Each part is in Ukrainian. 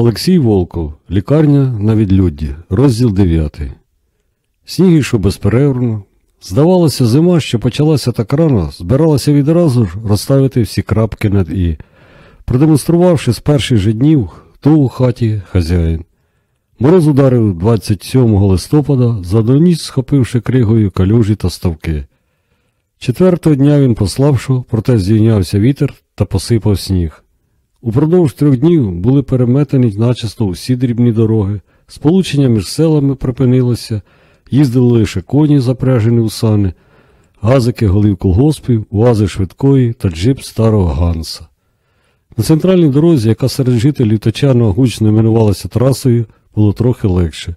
Олексій Волков, лікарня на відлюдді, розділ 9. Сніг йшов безперервно. Здавалося, зима, що почалася так рано, збиралася відразу ж розставити всі крапки над І, продемонструвавши з перших же днів, хто у хаті хазяїн. Мороз ударив 27 листопада, за ніч схопивши кригою калюжі та ставки. Четвертого дня він послабшав, проте здійнявся вітер та посипав сніг. Упродовж трьох днів були переметені начисто усі дрібні дороги, сполучення між селами припинилося, їздили лише коні, запряжені у сани, газики голів колгоспів, уази швидкої та джип старого Ганса. На центральній дорозі, яка серед жителів Тачаного гучно іменувалася трасою, було трохи легше.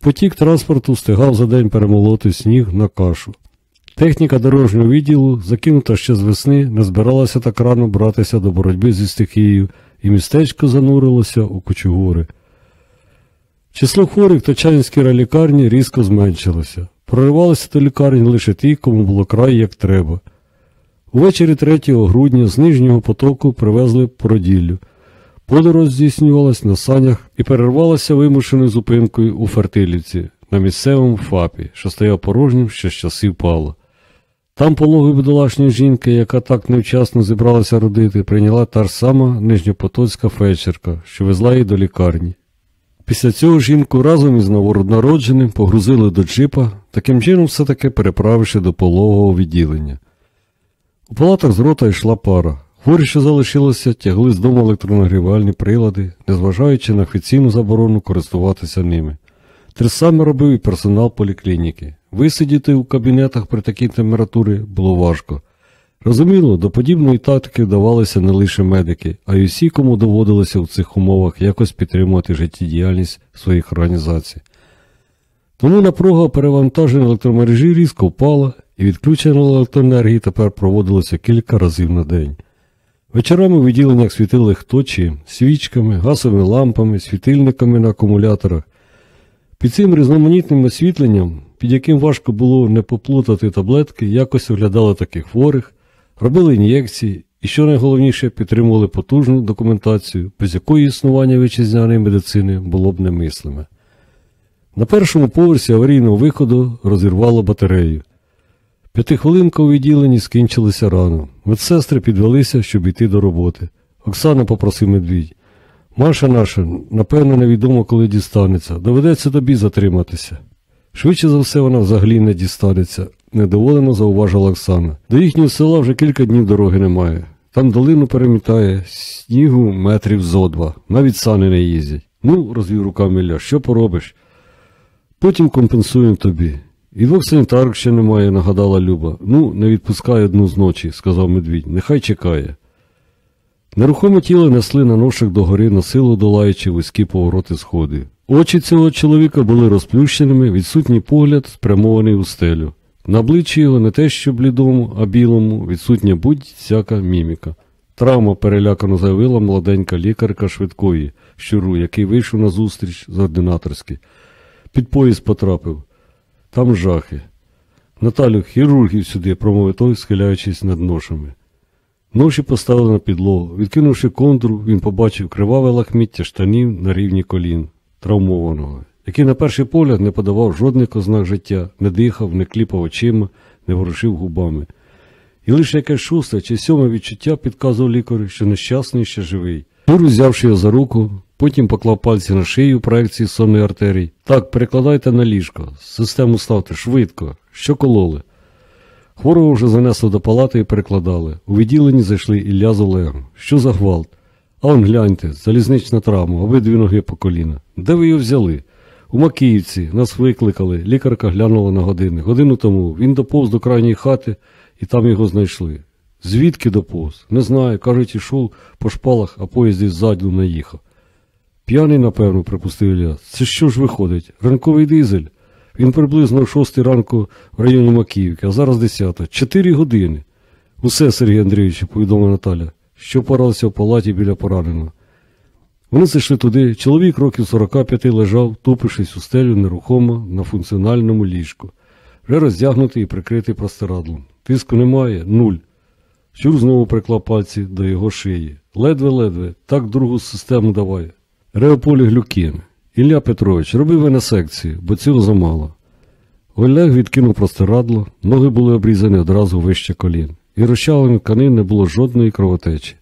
Потік транспорту встигав за день перемолоти сніг на кашу. Техніка дорожнього відділу, закинута ще з весни, не збиралася так рано братися до боротьби зі стихією, і містечко занурилося у кучугури. Число хворих в Тачанській райлікарні різко зменшилося. Проривалися до лікарні лише ті, кому було край як треба. Увечері 3 грудня з нижнього потоку привезли породіллю. Подорож здійснювалась на санях і перервалася вимушеною зупинкою у Фертилівці на місцевому ФАПі, що стояв порожнім ще з часів пала. Там пологою бідолашньої жінки, яка так невчасно зібралася родити, прийняла та ж сама нижньопотоцька фельдшерка, що везла її до лікарні. Після цього жінку разом із новоронародженим погрузили до джипа, таким чином все-таки переправивши до пологового відділення. У палатах з рота йшла пара. Хворі, що залишилося, тягли з дому електронагрівальні прилади, незважаючи на офіційну заборону користуватися ними. Те саме робив і персонал поліклініки. Висидіти у кабінетах при такій температурі було важко. Розуміло, до подібної тактики вдавалися не лише медики, а й усі, кому доводилося в цих умовах якось підтримувати життєдіяльність своїх організацій. Тому напруга перевантаження електромережі різко впала, і відключення електроенергії тепер проводилося кілька разів на день. Вечорами в відділеннях світили хто чим – свічками, газовими лампами, світильниками на акумуляторах. Під цим різноманітним освітленням, під яким важко було не поплутати таблетки, якось оглядали таких хворих, робили ін'єкції і, що найголовніше, підтримували потужну документацію, без якої існування вітчизняної медицини було б немислиме. На першому поверсі аварійного виходу розірвало батарею. П'ятихвилинка у відділенні скінчилися рано. Медсестри підвелися, щоб йти до роботи. Оксана попросив медвідь. Маша наша, напевно, невідомо, коли дістанеться. Доведеться тобі затриматися. Швидше за все вона взагалі не дістанеться, недоволено зауважила Оксана. До їхнього села вже кілька днів дороги немає. Там долину перемітає, снігу метрів зо два, навіть сани не їздять. Ну, розвів руками Ілля, що поробиш? Потім компенсуємо тобі. І двох санітарок ще немає, нагадала Люба. Ну, не відпускай одну з ночі, сказав медвідь, нехай чекає. Нерухоме тіло несли на ношах догори, на силу долаючи вузькі повороти сходи. Очі цього чоловіка були розплющеними, відсутній погляд, спрямований у стелю. На обличчі його не те, що блідому, а білому, відсутня будь-всяка міміка. Травма перелякано заявила молоденька лікарка швидкої, щуру, який вийшов на зустріч з ординаторськи. Під поїзд потрапив. Там жахи. Наталю, хірургів сюди, промовив той, схиляючись над ношами. Ноші поставили на підлогу. Відкинувши контур, він побачив криваве лахміття штанів на рівні колін, травмованого, який на перший погляд не подавав жодних ознак життя, не дихав, не кліпав очима, не ворушив губами. І лише якесь шусте чи сьоме відчуття підказував лікарю, що нещасний ще живий. Тур, взявши його за руку, потім поклав пальці на шию проекції сонної артерії. Так, перекладайте на ліжко, систему ставте швидко, що кололи. Хворого вже занесли до палати і перекладали. У відділенні зайшли Ілля з Олегом. Що за гвалт? А он гляньте, залізнична травма, обидві ноги по коліна. Де ви його взяли? У Макіївці нас викликали. Лікарка глянула на години. Годину тому він доповз до крайньої хати і там його знайшли. Звідки доповз? Не знаю. Кажуть, ішов по шпалах, а поїзд ззаду наїхав. П'яний, напевно, припустив Ілля. Це що ж виходить? Ранковий дизель. Він приблизно о 6 ранку в районі Макіївки, а зараз 10. Чотири години. Усе, Сергій Андрійович, повідомила Наталя, що порався в палаті біля пораненого. Вони зайшли туди. Чоловік років 45 лежав, тупившись у стелю нерухомо на функціональному ліжку, вже роздягнутий і прикритий простирадлом. Тиску немає, нуль. Щур знову приклав пальці до його шиї. Ледве-ледве, так другу систему давай. Реополіглюкін. Ілля Петрович, роби венесекцію, бо цього замало. Олег відкинув простирадло, ноги були обрізані одразу вище колін, і розчавлені тканин не було жодної кровотечі.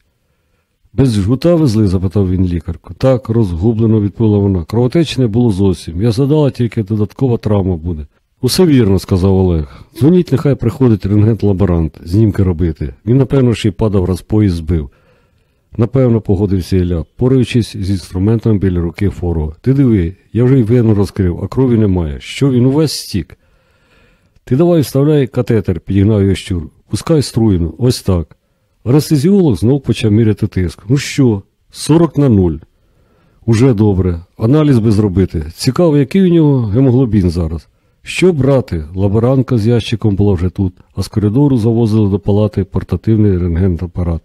Без жгута везли? запитав він лікарку. Так, розгублено відповіла вона. Кровотечі не було зовсім. Я задала, тільки додаткова травма буде. Усе вірно, сказав Олег. Дзвоніть, нехай приходить рентген-лаборант, знімки робити. Він, напевно, ще й падав раз поїзд збив. Напевно, погодився Ілля, пораючись з інструментом біля руки фору. Ти диви, я вже й вену розкрив, а крові немає. Що він увесь стік? Ти давай вставляй катетер, підігнав його щур. Пускай струйну, ось так. Анестезіолог знов почав міряти тиск. Ну що, 40 на 0. Уже добре. Аналіз би зробити. Цікаво, який у нього гемоглобін зараз. Що брати? Лаборантка з ящиком була вже тут, а з коридору завозили до палати портативний рентген-апарат.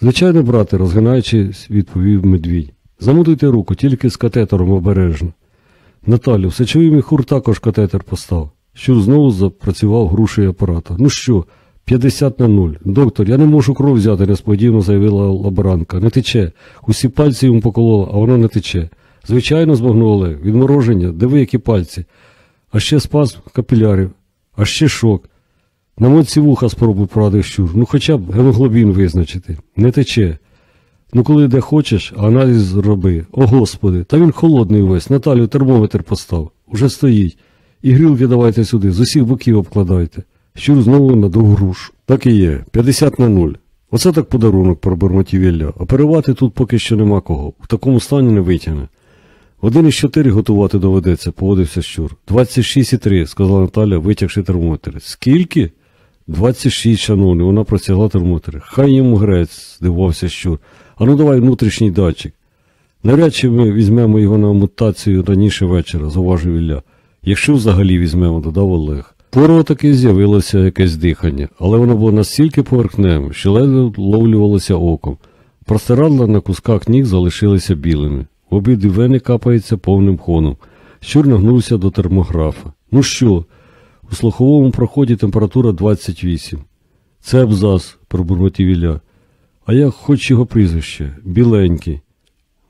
Звичайно, брате, розгинаючись, відповів медвідь. Замутуйте руку, тільки з катетером обережно. Наталю, сечовий міхур також катетер постав. Щур знову запрацював грушею апарата. Ну що, 50 на 0. Доктор, я не можу кров взяти, несподівано заявила лаборантка. Не тече. Усі пальці йому покололи, а воно не тече. Звичайно, збагнув. Відмороження, диви, які пальці. А ще спазм капілярів, а ще шок. На моці вуха спробуй порадив щур. Ну хоча б гемоглобін визначити. Не тече. Ну коли де хочеш, аналіз зроби. О господи, та він холодний увесь. Наталю термометр постав. Уже стоїть. І грілки давайте сюди, з усіх боків обкладайте. Щур знову на другу грушу. Так і є, 50 на 0. Оце так подарунок пробормотів Ілля. Оперувати тут поки що нема кого. В такому стані не витягне. Один із чотири готувати доведеться, поводився щур. 26,3, сказала Наталя, витягши термометр. Скільки? 26, шановний, вона простягла термометр. Хай йому грець, здивувався щур. А ну давай внутрішній датчик. Навряд чи ми візьмемо його на мутацію раніше вечора, зауважив Ілля. Якщо взагалі візьмемо, додав Олег. Порого таки з'явилося якесь дихання, але воно було настільки поверхневим, що ледве вловлювалося оком. Простирадла на кусках ніг залишилися білими. В обидві вени капається повним ходом. Щур нагнувся до термографа. Ну що? У слуховому проході температура 28. Це абзац, пробурмотів Ілля. А як хоч його прізвище, біленький.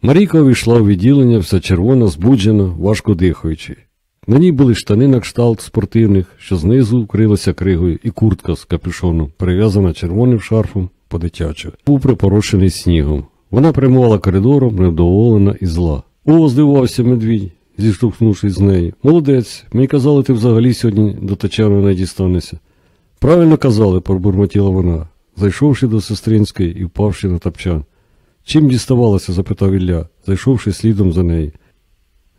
Марійка увійшла у відділення, вся червона, збуджена, важко дихаючи. На ній були штани на кшталт спортивних, що знизу вкрилися кригою, і куртка з капюшоном, прив'язана червоним шарфом по дитячу, був припорошений снігом. Вона прямувала коридором, невдоволена і зла. О, здивувався медвідь, зіштовхнувшись з нею. Молодець, мені казали, ти взагалі сьогодні до Тачану не дістанешся. Правильно казали, пробурмотіла вона, зайшовши до сестринської і впавши на тапчан. Чим діставалася? запитав Ілля, зайшовши слідом за нею.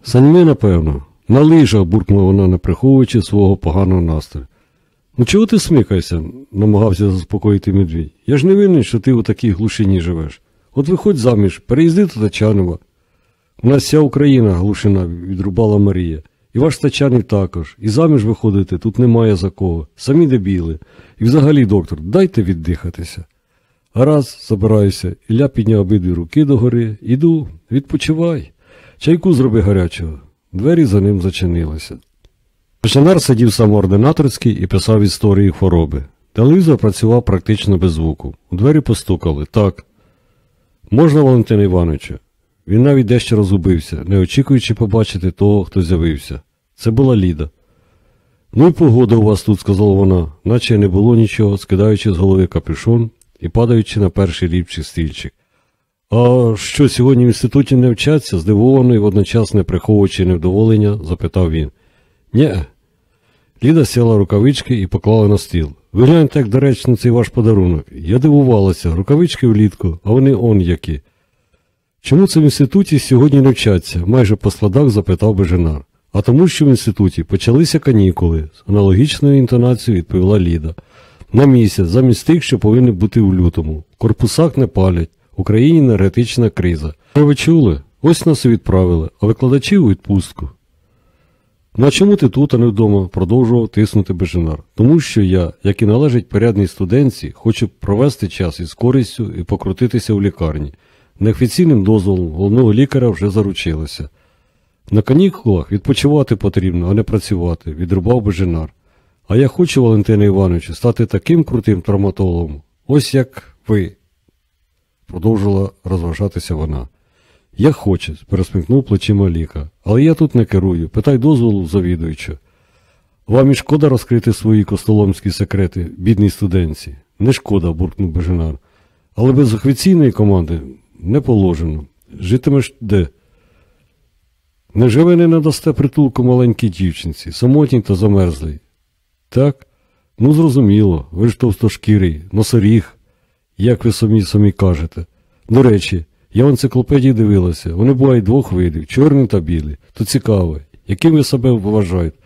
Саньми, напевно. На лижах, буркнула вона, не приховуючи свого поганого настрою. Ну чого ти смикаєшся? намагався заспокоїти медвідь. Я ж не винен, що ти у такій глушині живеш. От виходь заміж, переїзди до Тачанова. У нас вся Україна глушина, відрубала Марія. І ваш Тачанів також. І заміж виходити тут немає за кого. Самі дебіли. І взагалі, доктор, дайте віддихатися. Гаразд, забираюся. Ілля підняв обидві руки догори. Іду, відпочивай. Чайку зроби гарячого. Двері за ним зачинилися. Печенар сидів самоординаторський і писав історії хвороби. Телевізор працював практично без звуку. У двері постукали. Так. Можна, Валентина Івановича? Він навіть дещо розгубився, не очікуючи побачити того, хто з'явився. Це була Ліда. Ну і погода у вас тут, сказала вона, наче не було нічого, скидаючи з голови капюшон і падаючи на перший ліпчий стільчик. А що сьогодні в інституті не вчаться? здивовано і водночас не приховуючи невдоволення, запитав він. Нє. Ліда сіла рукавички і поклала на стіл. Ви гляньте, як доречно цей ваш подарунок. Я дивувалася, рукавички влітку, а вони он які. Чому це в інституті сьогодні не вчаться? майже по складах запитав Беженар. А тому, що в інституті почалися канікули, з аналогічною інтонацією відповіла Ліда. На місяць, замість тих, що повинні бути в лютому. Корпусах не палять, в Україні енергетична криза. Що ви чули? Ось нас і відправили, а викладачі у відпустку. Ну а чому ти тут, а не вдома? продовжував тиснути Беженар. Тому що я, як і належить порядній студентці, хочу провести час із користю і покрутитися в лікарні. Неофіційним дозволом головного лікаря вже заручилося. На канікулах відпочивати потрібно, а не працювати, відрубав Беженар. А я хочу, Валентина Івановичу, стати таким крутим травматологом, ось як ви, продовжила розважатися вона. Як хочеш, пересмикнув плечима ліка. Але я тут не керую. Питай дозволу завідуюча. Вам і шкода розкрити свої костоломські секрети, бідній студентці. Не шкода, буркнув Беженар. Але без офіційної команди не положено. Житимеш де? Невже ви не надасте притулку маленькій дівчинці, самотній та замерзлій? Так? Ну, зрозуміло, ви ж товстошкірий, носоріг, як ви самі самі кажете. До речі, я в енциклопедії дивилася, вони бувають двох видів, чорні та білі. То цікаво, яким ви себе вважаєте?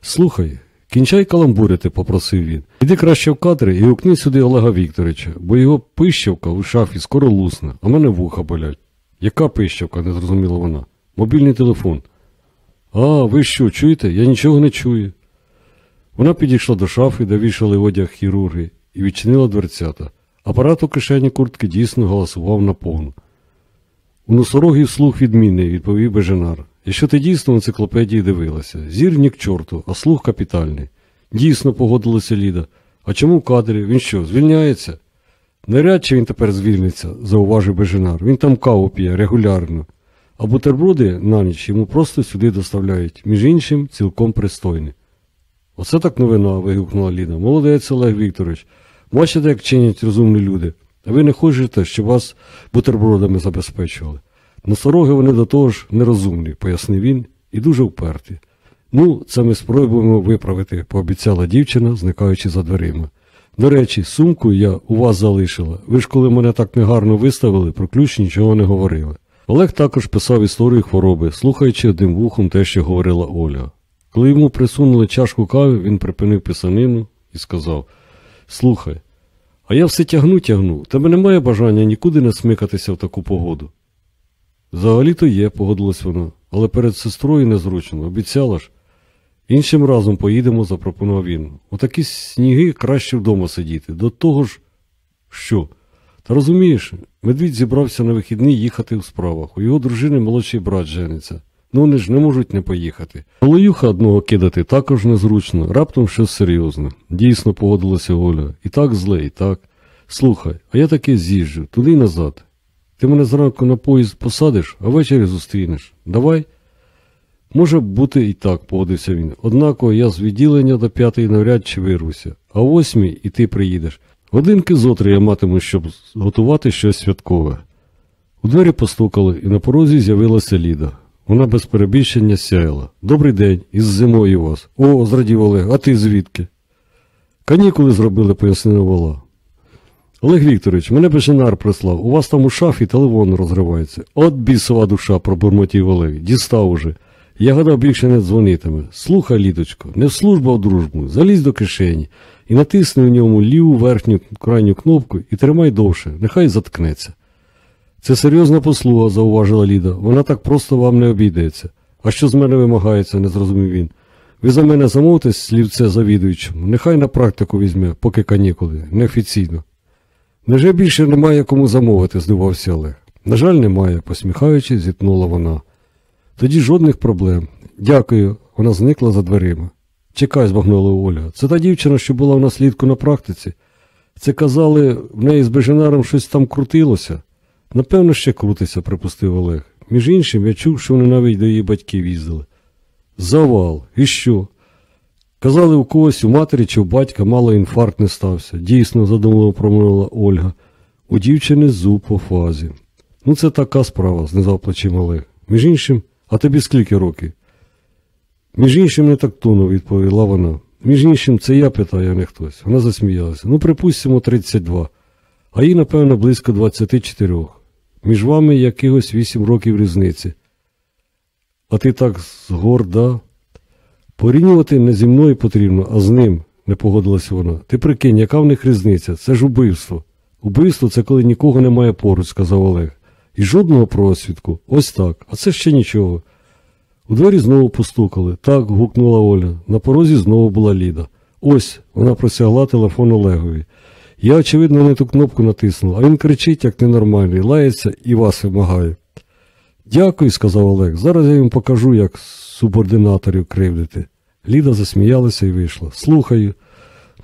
Слухай, кінчай каламбурити, попросив він. Іди краще в кадри і гукни сюди Олега Вікторовича, бо його пищавка у шафі скоро лусне, а мене вуха болять. Яка пищавка? не зрозуміла вона. Мобільний телефон. А, ви що, чуєте? Я нічого не чую. Вона підійшла до шафи, де вішали одяг хірурги, і відчинила дверцята. Апарат у кишені куртки дійсно голосував наповну. У носорогів слух відмінний, відповів Беженар. Якщо ти дійсно в енциклопедії дивилася, зір ні к чорту, а слух капітальний. Дійсно погодилася Ліда. А чому в кадрі? Він що, звільняється? Навряд чи він тепер звільниться, зауважив Беженар. Він там каву п'є регулярно. А бутерброди на ніч йому просто сюди доставляють, між іншим, цілком пристойні. Оце так новина. вигукнула Ліда. Молодець, Олег Вікторович. Бачите, як чинять розумні люди. А ви не хочете, щоб вас бутербродами забезпечували. Носороги вони до того ж нерозумні, пояснив він, і дуже вперті. Ну, це ми спробуємо виправити, пообіцяла дівчина, зникаючи за дверима. До речі, сумку я у вас залишила. Ви ж коли мене так негарно виставили, про ключ нічого не говорили. Олег також писав історію хвороби, слухаючи одним вухом те, що говорила Оля. Коли йому присунули чашку кави, він припинив писанину і сказав Слухай, а я все тягну тягну, тебе немає бажання нікуди не смикатися в таку погоду. Взагалі-то є, погодилась вона, але перед сестрою незручно, обіцяла ж. Іншим разом поїдемо, запропонував він. Отакі сніги краще вдома сидіти. До того ж, що? Та розумієш, медвідь зібрався на вихідний їхати в справах. У його дружини молодший брат жениться. Ну вони ж не можуть не поїхати. Голоюха одного кидати також незручно, раптом щось серйозне. Дійсно погодилася Оля. І так зле, і так. Слухай, а я таки з'їжджу, туди й назад. Ти мене зранку на поїзд посадиш, а ввечері зустрінеш. Давай? Може бути і так, погодився він. Однако я з відділення до п'ятої навряд чи вирвуся, а восьмій і ти приїдеш. Годинки зотри я матиму, щоб готувати щось святкове. У двері постукали, і на порозі з'явилася Ліда. Вона без перебільшення сяяла. Добрий день, із зимою вас. О, зрадів Олег, а ти звідки? Канікули зробили, пояснила Вола. Олег Вікторович, мене Беженар прислав. У вас там у шафі телефон розривається. От бісова душа, пробурмотів Олег. Дістав уже. Я гадав більше не дзвонитиме. Слухай, літочко, не в службу, а в дружбу. Залізь до кишені і натисни в ньому ліву верхню крайню кнопку і тримай довше, нехай заткнеться. Це серйозна послуга, зауважила Ліда. Вона так просто вам не обійдеться. А що з мене вимагається, не зрозумів він. Ви за мене замовте слівце завідуючому, нехай на практику візьме, поки канікули, неофіційно. Невже більше немає кому замовити, здивався Олег. На жаль, немає, посміхаючись, зітнула вона. Тоді жодних проблем. Дякую, вона зникла за дверима. Чекай, збагнула Оля. Це та дівчина, що була в нас літку на практиці. Це казали, в неї з Беженаром щось там крутилося. Напевно, ще крутиться, припустив Олег. Між іншим, я чув, що вони навіть до її батьків їздили. Завал, і що? Казали, у когось у матері чи у батька мало інфаркт не стався. Дійсно, задумливо промовила Ольга. У дівчини зуб по фазі. Ну, це така справа, знизав плечима Олег. Між іншим, а тобі скільки років? Між іншим, не так тону, відповіла вона. Між іншим, це я питаю, а не хтось. Вона засміялася. Ну, припустимо, 32, а їй, напевно, близько 24. Між вами якихось 8 років різниці. А ти так згорда. Порівнювати не зі мною потрібно, а з ним, не погодилася вона. Ти прикинь, яка в них різниця? Це ж убивство. Убивство це коли нікого немає поруч, сказав Олег. І жодного просвідку. Ось так. А це ще нічого. У двері знову постукали. Так, гукнула Оля. На порозі знову була Ліда. Ось, вона просягла телефон Олегові. Я, очевидно, не ту кнопку натиснула, а він кричить, як ненормальний, лається і вас вимагає. Дякую, сказав Олег. Зараз я їм покажу, як субординаторів кривдити. Ліда засміялася і вийшла. Слухаю.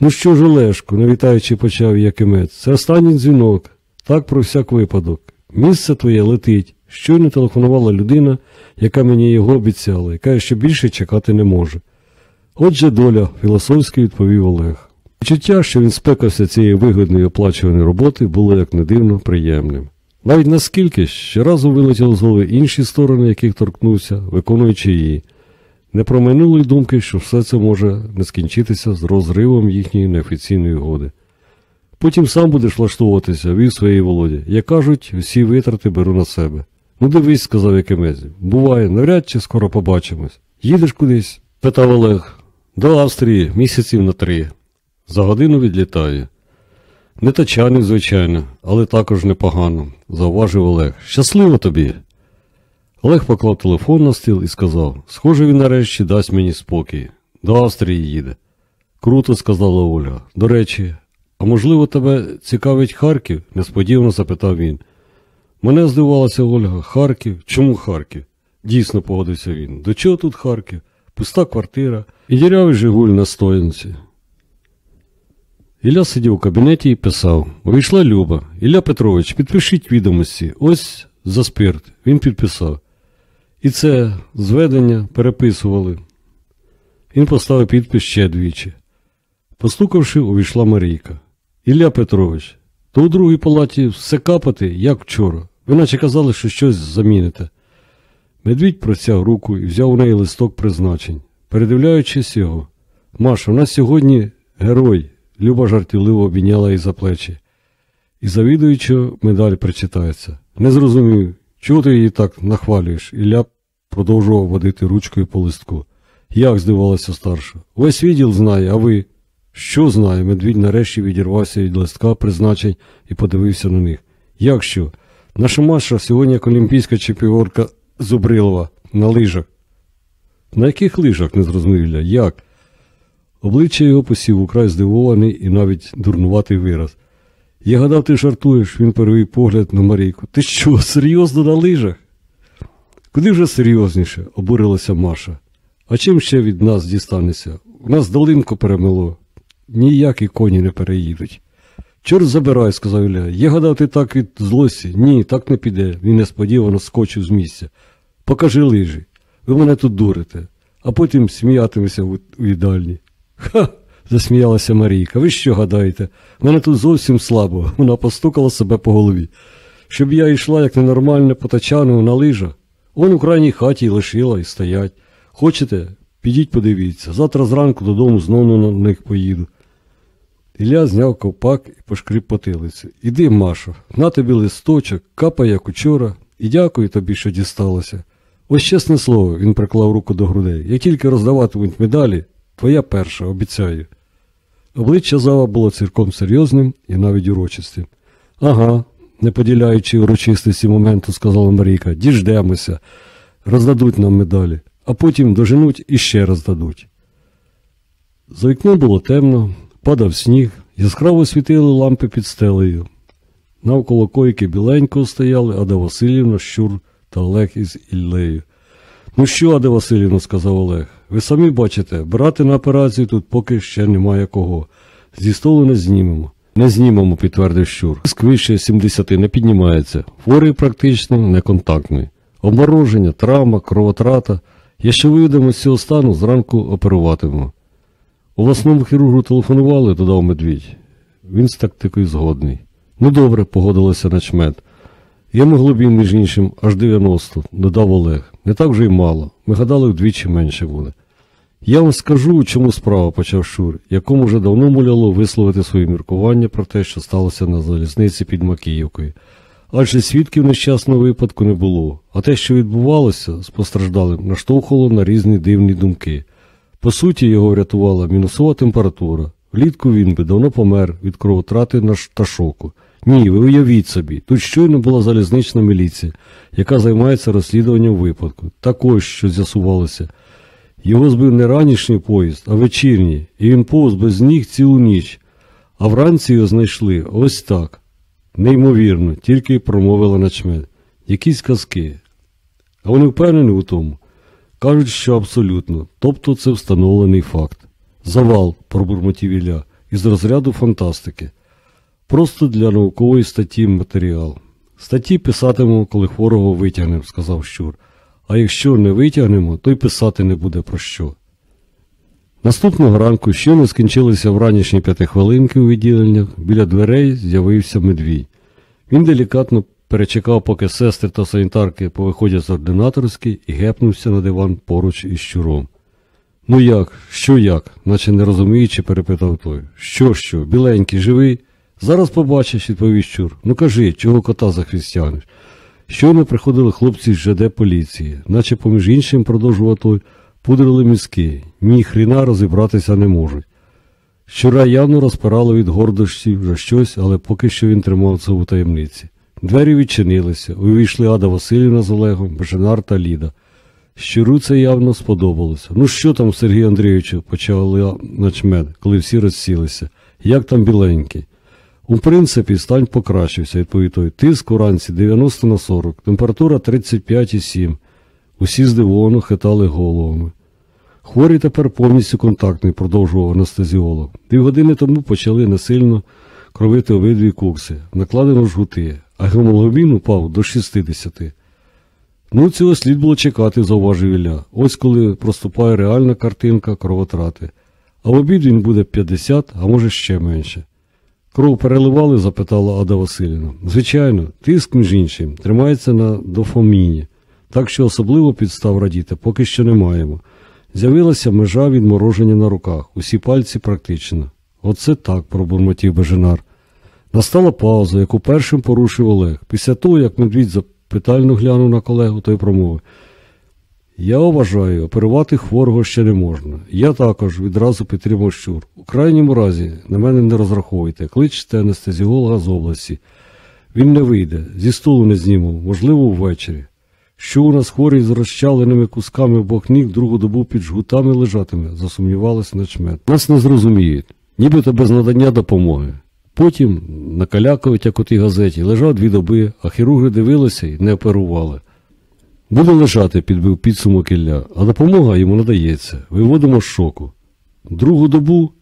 Ну що ж, Олешку, не вітаючи, почав Якимець. Це останній дзвінок. Так про всяк випадок. Місце твоє летить. Щойно телефонувала людина, яка мені його обіцяла, каже, що більше чекати не може. Отже, доля, філософськи відповів Олег. Відчуття, що він спекався цієї вигідної оплачуваної роботи, було як не дивно приємним. Навіть наскільки щоразу вилетіло з голови інші сторони, яких торкнувся, виконуючи її. Не проминули й думки, що все це може не скінчитися з розривом їхньої неофіційної угоди. Потім сам будеш влаштовуватися, вів своєї володі. Як кажуть, всі витрати беру на себе. Ну дивись, сказав Якимезі. Буває, навряд чи скоро побачимось. Їдеш кудись? питав Олег. До Австрії, місяців на три. За годину відлітаю. Не тачаник, звичайно, але також непогано, зауважив Олег. Щасливо тобі. Олег поклав телефон на стіл і сказав, схоже, він нарешті дасть мені спокій. До Австрії їде. Круто, сказала Ольга. До речі, а можливо, тебе цікавить Харків? несподівано запитав він. Мене здивувалася Ольга. Харків? Чому Харків? Дійсно погодився він. До чого тут Харків? Пуста квартира і дірявий Жигуль на стоянці. Ілля сидів у кабінеті і писав. Увійшла Люба. Ілля Петрович, підпишіть відомості. Ось за спирт. Він підписав. І це зведення переписували. Він поставив підпис ще двічі. Постукавши, увійшла Марійка. Ілля Петрович, то у другій палаті все капати, як вчора. Ви наче казали, що щось заміните. Медвідь простяг руку і взяв у неї листок призначень, передивляючись його. Маша, у нас сьогодні герой. Люба жартівливо обійняла її за плечі. І завідуючи, медаль причитається. Не зрозумів, чого ти її так нахвалюєш? Ілля продовжував водити ручкою по листку. Як здивалася старша. Весь відділ знає, а ви? Що знає? Медвідь нарешті відірвався від листка призначень і подивився на них. Як що? Наша Маша сьогодні як олімпійська чемпіонка Зубрилова на лижах. На яких лижах, не зрозумів Ілля. Як? Обличчя його посів украй здивований і навіть дурнуватий вираз. Я гадав, ти жартуєш, він перевів погляд на Марійку. Ти що, серйозно на лижах? Куди вже серйозніше, обурилася Маша. А чим ще від нас дістанеться? У нас долинку перемело. Ніякі коні не переїдуть. Чорт забирай, сказав Ілля. Я гадав, ти так від злості. Ні, так не піде. Він несподівано скочив з місця. Покажи лижі. Ви мене тут дурите, а потім сміятимеся у їдальні. Ха. засміялася Марійка. Ви що гадаєте? Мене тут зовсім слабо. Вона постукала себе по голові. Щоб я йшла, як ненормальне потачану на лижах. Он у крайній хаті й лишила і стоять. Хочете? Підіть подивіться. Завтра зранку додому знову на них поїду. Ілля зняв ковпак і пошкріб потилицю. Іди, Машо, на тобі листочок, капай, як учора, і дякую тобі, що дісталося. Ось чесне слово, він приклав руку до грудей. Як тільки роздаватимуть медалі, твоя перша, обіцяю. Обличчя зала було цілком серйозним і навіть урочистим. Ага, не поділяючи урочистості моменту, сказала Марійка, діждемося, роздадуть нам медалі, а потім доженуть і ще роздадуть. За вікном було темно, падав сніг, яскраво світили лампи під стелею. Навколо койки біленько стояли Ада Васильівна, Щур та Олег із Іллею. Ну що, Ада Васильівна, сказав Олег, ви самі бачите, брати на операцію тут поки ще немає кого. Зі столу не знімемо. Не знімемо, підтвердив Щур. Сквище 70 не піднімається. Хворий практично неконтактний. Обмороження, травма, кровотрата. Якщо вийдемо з цього стану, зранку оперуватимемо. Обласному хірургу телефонували, додав медвідь. Він з тактикою згодний. Ну добре, погодилася начмет. Гемоглобін, між іншим, аж 90, додав Олег. Не так вже й мало. Ми гадали, вдвічі менше буде. Я вам скажу, у чому справа, почав Шур, якому вже давно муляло висловити свої міркування про те, що сталося на залізниці під Макіївкою. Адже свідків нещасного випадку не було, а те, що відбувалося з постраждалим, наштовхувало на різні дивні думки. По суті, його врятувала мінусова температура. Влітку він би давно помер від кровотрати та шоку. Ні, ви уявіть собі, тут щойно була залізнична міліція, яка займається розслідуванням випадку. Також, що з'ясувалося. Його збив не ранішній поїзд, а вечірній, і він повз без ніг цілу ніч, а вранці його знайшли ось так. Неймовірно, тільки й промовила начмет. Якісь казки. А вони впевнені у тому. Кажуть, що абсолютно, тобто це встановлений факт. Завал, пробурмотів Ілля, із розряду фантастики. Просто для наукової статті матеріал. Статті писатимемо, коли хворого витягнемо, сказав щур. А якщо не витягнемо, то й писати не буде про що. Наступного ранку щойно скінчилися вранішні п'ятихвилинки у відділеннях, біля дверей з'явився медвій. Він делікатно перечекав, поки сестри та санітарки повиходять з ординаторської і гепнувся на диван поруч із щуром. Ну як, що як, наче не розуміючи, перепитав той. Що, що, біленький, живий? Зараз побачиш, відповів щур. Ну кажи, чого кота захвістянеш? Щойно приходили хлопці з ЖД поліції, наче поміж іншим продовжував той, пудрили мізки, ні хріна розібратися не можуть. Щура явно розпирало від гордощів вже щось, але поки що він тримав це у таємниці. Двері відчинилися, увійшли Ада Васильівна з Олегом, Беженар та Ліда. Щуру це явно сподобалося. Ну що там, Сергій Андрійовичу, почав начмет, коли всі розсілися. Як там біленький? У принципі, стань покращився, відповів той. Тиск уранці 90 на 40, температура 35,7. Усі здивовано хитали головами. Хворий тепер повністю контактний, продовжував анестезіолог. Півгодини тому почали насильно кровити обидві кукси, накладено жгути, а гемоглобін упав до 60. Ну, цього слід було чекати, зауважив Ілля. Ось коли проступає реальна картинка кровотрати. А в обід він буде 50, а може ще менше. Кров переливали? запитала Ада Васильівна. Звичайно, тиск, між іншим, тримається на дофаміні, так що особливо підстав радіти поки що не маємо. З'явилася межа відмороження на руках, усі пальці практично. Оце так, пробурмотів Беженар. Настала пауза, яку першим порушив Олег. Після того, як медвідь запитально глянув на колегу, той промовив. Я вважаю, оперувати хворого ще не можна. Я також відразу підтримав щур. У крайньому разі на мене не розраховуйте, кличте анестезіолога з області. Він не вийде, зі столу не зніму, можливо, ввечері. Що у нас хворий з розчаленими кусками обох ніг другу добу під жгутами лежатиме, засумнівалась начмет. Нас не зрозуміють, нібито без надання допомоги. Потім накалякують, як у тій газеті, лежав дві доби, а хірурги дивилися і не оперували. Буде лежати, підбив підсумок Ілля, а допомога йому надається. Виводимо з шоку. Другу добу.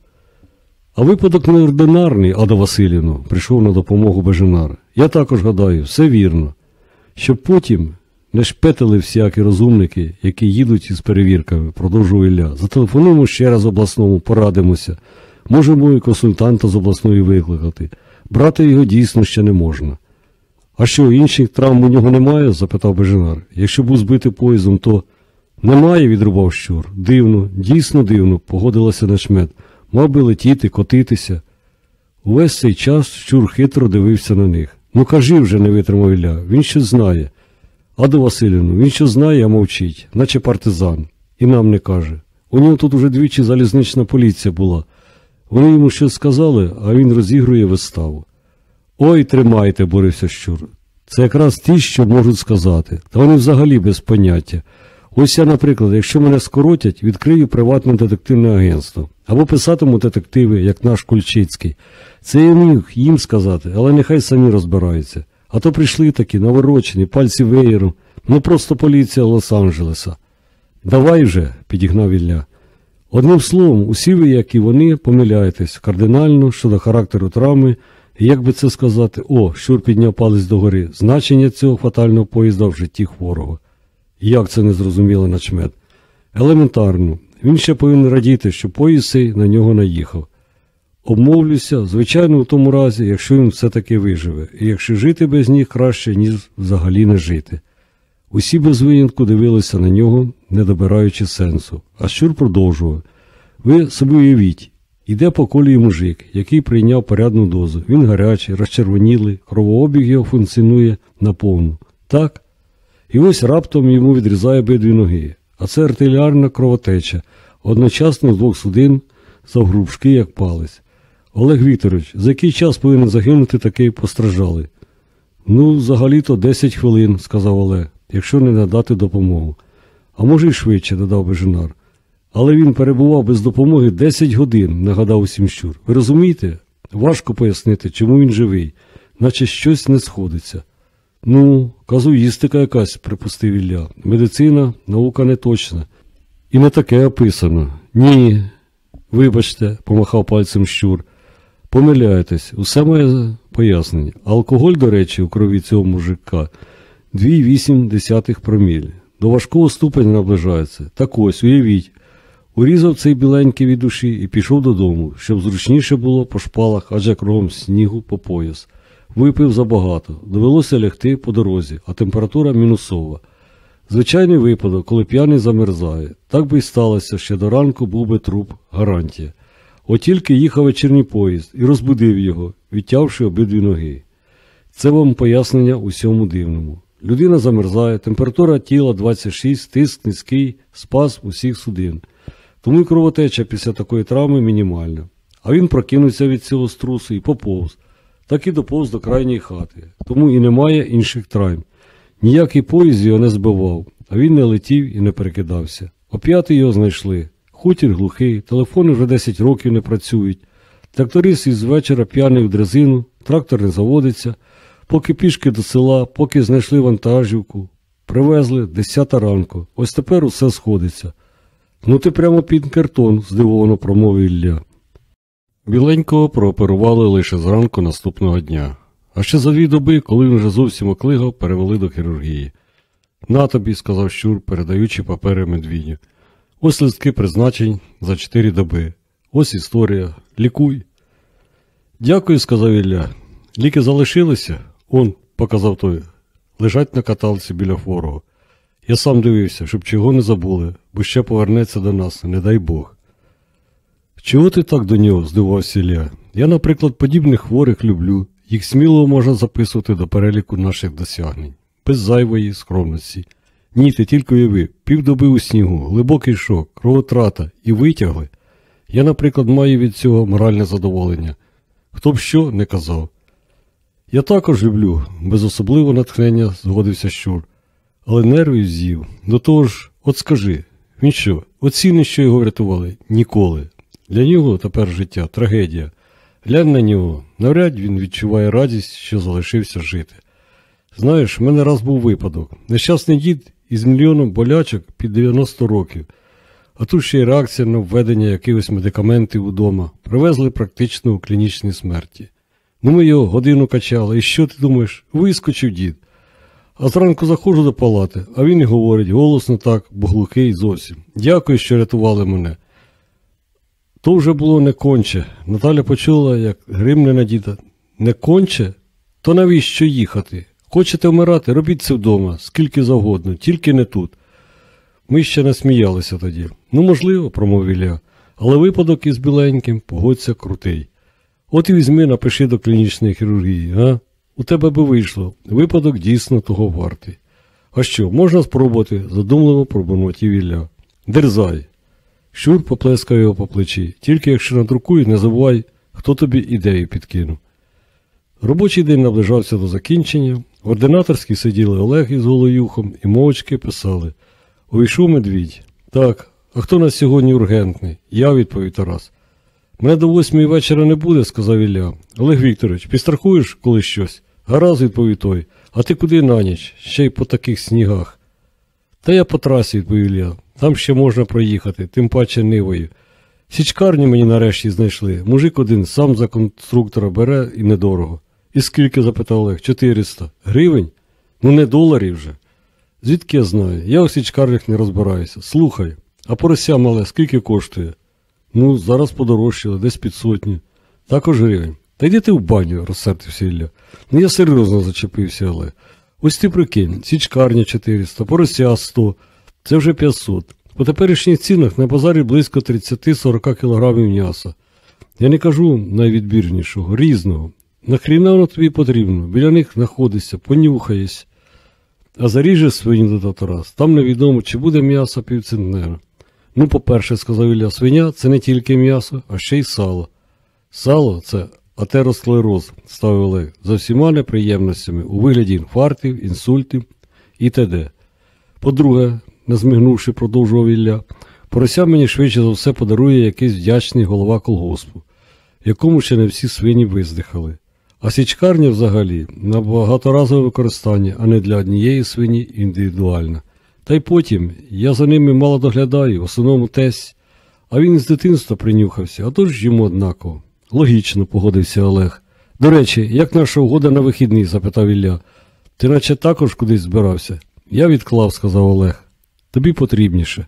А випадок неординарний, Ада Васильівна, прийшов на допомогу Беженар. Я також гадаю, все вірно. Щоб потім не шпетили всякі розумники, які їдуть із перевірками, продовжував Ілля. Зателефонуємо ще раз обласному, порадимося. Можемо і консультанта з обласної викликати. Брати його дійсно ще не можна. А що, інших травм у нього немає? запитав Беженар. Якщо був збитий поїздом, то немає, відрубав щур. Дивно, дійсно дивно, погодилася начмет. Мав би летіти, котитися. Увесь цей час щур хитро дивився на них. Ну кажи вже, не витримав Ілля, він щось знає. Аду Васильівну, він що знає, а мовчить, наче партизан. І нам не каже. У нього тут уже двічі залізнична поліція була. Вони йому щось сказали, а він розігрує виставу. Ой, тримайте, борився щур. Це якраз ті, що можуть сказати, та вони взагалі без поняття. Ось я, наприклад, якщо мене скоротять, відкрию приватне детективне агентство. Або писатиму детективи, як наш Кульчицький. Це я міг їм сказати, але нехай самі розбираються. А то прийшли такі наворочені, пальці веєром, ну просто поліція Лос-Анджелеса. Давай вже, підігнав Ілля. Одним словом, усі ви, як і вони, помиляєтесь кардинально щодо характеру травми, як би це сказати, о, щур підняв палець догори, значення цього фатального поїзда в житті хворого. Як це не зрозуміло начмет? Елементарно, він ще повинен радіти, що поїзд цей на нього наїхав. Обмовлюся, звичайно, в тому разі, якщо він все-таки виживе, і якщо жити без них краще, ніж взагалі не жити. Усі без винятку дивилися на нього, не добираючи сенсу. А щур продовжував. Ви собі уявіть, іде по колії мужик, який прийняв порядну дозу. Він гарячий, розчервонілий, кровообіг його функціонує наповну. Так? І ось раптом йому відрізає обидві ноги. А це артилярна кровотеча, одночасно з двох судин завгрубшки, як палець. Олег Вікторович, за який час повинен загинути такий постраждалий? Ну, взагалі-то 10 хвилин, сказав Олег, якщо не надати допомогу. А може й швидше, додав Беженар. Але він перебував без допомоги 10 годин, нагадав усім щур. Ви розумієте? Важко пояснити, чому він живий, наче щось не сходиться. Ну, казуїстика якась, припустив Ілля. Медицина, наука не точна. І не таке описано. Ні. Вибачте, помахав пальцем щур. Помиляєтесь, усе має пояснення. Алкоголь, до речі, у крові цього мужика 2,8 проміль. До важкого ступеня наближається. Так ось, уявіть, урізав цей біленький від душі і пішов додому, щоб зручніше було по шпалах, адже кругом снігу по пояс. Випив забагато, довелося лягти по дорозі, а температура мінусова. Звичайний випадок, коли п'яний замерзає. Так би й сталося, ще до ранку був би труп, гарантія. От тільки їхав вечірній поїзд і розбудив його, відтявши обидві ноги. Це вам пояснення усьому дивному. Людина замерзає, температура тіла 26, тиск низький, спас усіх судин. Тому й кровотеча після такої травми мінімальна. А він прокинувся від цього струсу і поповз, так і доповз до крайньої хати. Тому і немає інших травм. Ніякий поїзд його не збивав, а він не летів і не перекидався. О п'ятий його знайшли. Хутір глухий, телефони вже 10 років не працюють. Тракторист із вечора п'яний в дрезину, трактор не заводиться, поки пішки до села, поки знайшли вантажівку. Привезли 10 ранку. Ось тепер усе сходиться. Ну ти прямо під картон, здивовано промовив Ілля. Біленького прооперували лише зранку наступного дня. А ще за дві доби, коли він вже зовсім оклигав, перевели до хірургії. На тобі, сказав щур, передаючи папери медвідю. Ось листки призначень за чотири доби. Ось історія. Лікуй. Дякую, сказав Ілля. Ліки залишилися? Он, показав той. Лежать на каталці біля хворого. Я сам дивився, щоб чого не забули, бо ще повернеться до нас, не дай Бог. Чого ти так до нього? здивувався Ілля. Я, наприклад, подібних хворих люблю. Їх сміло можна записувати до переліку наших досягнень, без зайвої скромності. Ні, ти тільки уяви, півдоби у снігу, глибокий шок, кровотрата і витягли. Я, наприклад, маю від цього моральне задоволення. Хто б що не казав. Я також люблю, без особливого натхнення згодився щур. Але нервів з'їв. До того ж, от скажи, він що, оціни, що його врятували? Ніколи. Для нього тепер життя трагедія. Глянь на нього, навряд він відчуває радість, що залишився жити. Знаєш, в мене раз був випадок. Нещасний дід із мільйоном болячок під 90 років, а тут ще й реакція на введення якихось медикаментів удома. Привезли практично у клінічній смерті. Ну ми його годину качали, і що ти думаєш? Вискочив дід. А зранку заходжу до палати, а він і говорить голосно так, бо глухий зовсім. Дякую, що рятували мене. То вже було не конче. Наталя почула, як гримне на діда. Не конче? То навіщо їхати? Хочете вмирати, робіть це вдома, скільки завгодно, тільки не тут. Ми ще не сміялися тоді. Ну, можливо, промовив я, але випадок із біленьким, погодься, крутий. От і візьми, напиши до клінічної хірургії, а? У тебе би вийшло. Випадок дійсно того вартий. А що, можна спробувати? задумливо пробурмотів Ілля. Дерзай. Щур поплескав його по плечі. Тільки якщо надрукують, не забувай, хто тобі ідею підкинув. Робочий день наближався до закінчення. В ординаторській сиділи Олег із Голоюхом і мовчки писали. Увійшов медвідь. Так, а хто нас сьогодні ургентний? Я відповів Тарас. Мене до восьмої вечора не буде, сказав Ілля. Олег Вікторович, підстрахуєш коли щось? Гаразд, відповів той. А ти куди на ніч? Ще й по таких снігах. Та я по трасі, відповів Ілля. Там ще можна проїхати, тим паче нивою. Січкарні мені нарешті знайшли. Мужик один сам за конструктора бере і недорого. І скільки? запитав Олег. 400. Гривень? Ну не доларів же. Звідки я знаю? Я у січкарнях не розбираюся. Слухай, а порося мале скільки коштує? Ну, зараз подорожчало, десь під сотню. Також гривень. Та йди ти в баню, розсердився Ілля. Ну я серйозно зачепився, але. Ось ти прикинь, січкарня 400, порося 100, це вже 500. По теперішніх цінах на базарі близько 30-40 кілограмів м'яса. Я не кажу найвідбірнішого, різного. Нахріна воно тобі потрібно, біля них знаходишся, понюхаєсь. А заріже свині додав Тарас. Там невідомо, чи буде м'ясо півцентнера. Ну, по-перше, сказав Ілля, свиня це не тільки м'ясо, а ще й сало. Сало це атеросклероз, ставив Олег, за всіма неприємностями у вигляді інфарктів, інсультів і т.д. По-друге, не змигнувши, продовжував Ілля, порося мені швидше за все подарує якийсь вдячний голова колгоспу, якому ще не всі свині виздихали. А січкарня взагалі на багаторазове використання, а не для однієї свині індивідуальна. Та й потім я за ними мало доглядаю, в основному тесь, а він із дитинства принюхався, а то ж йому однаково. Логічно, погодився Олег. До речі, як наша угода на вихідний? запитав Ілля. Ти наче також кудись збирався? Я відклав, сказав Олег. Тобі потрібніше.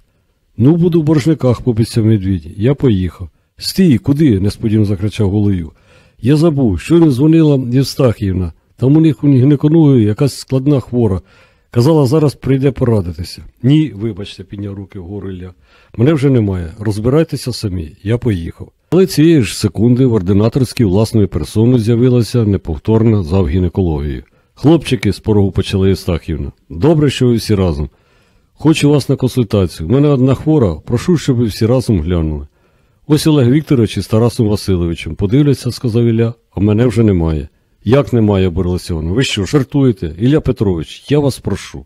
Ну, буду в боржниках, попиться медвідь. Я поїхав. Стій, куди? несподівано закричав Голою. Я забув, що не дзвонила Євстахівна. Там у них у гінекології якась складна хвора. Казала, зараз прийде порадитися. Ні, вибачте, підняв руки вгору Ілля. Мене вже немає. Розбирайтеся самі, я поїхав. Але цієї ж секунди в ординаторській власною персоною з'явилася неповторна завгінекологією. Хлопчики з порогу почали Євстахівна. Добре, що ви всі разом. Хочу вас на консультацію. У мене одна хвора, прошу, щоб ви всі разом глянули. Ось Олег Вікторович із Тарасом Васильовичем подивляться, сказав Ілля, а мене вже немає. Як немає, обурилася вона. Ви що, жартуєте? Ілля Петрович, я вас прошу.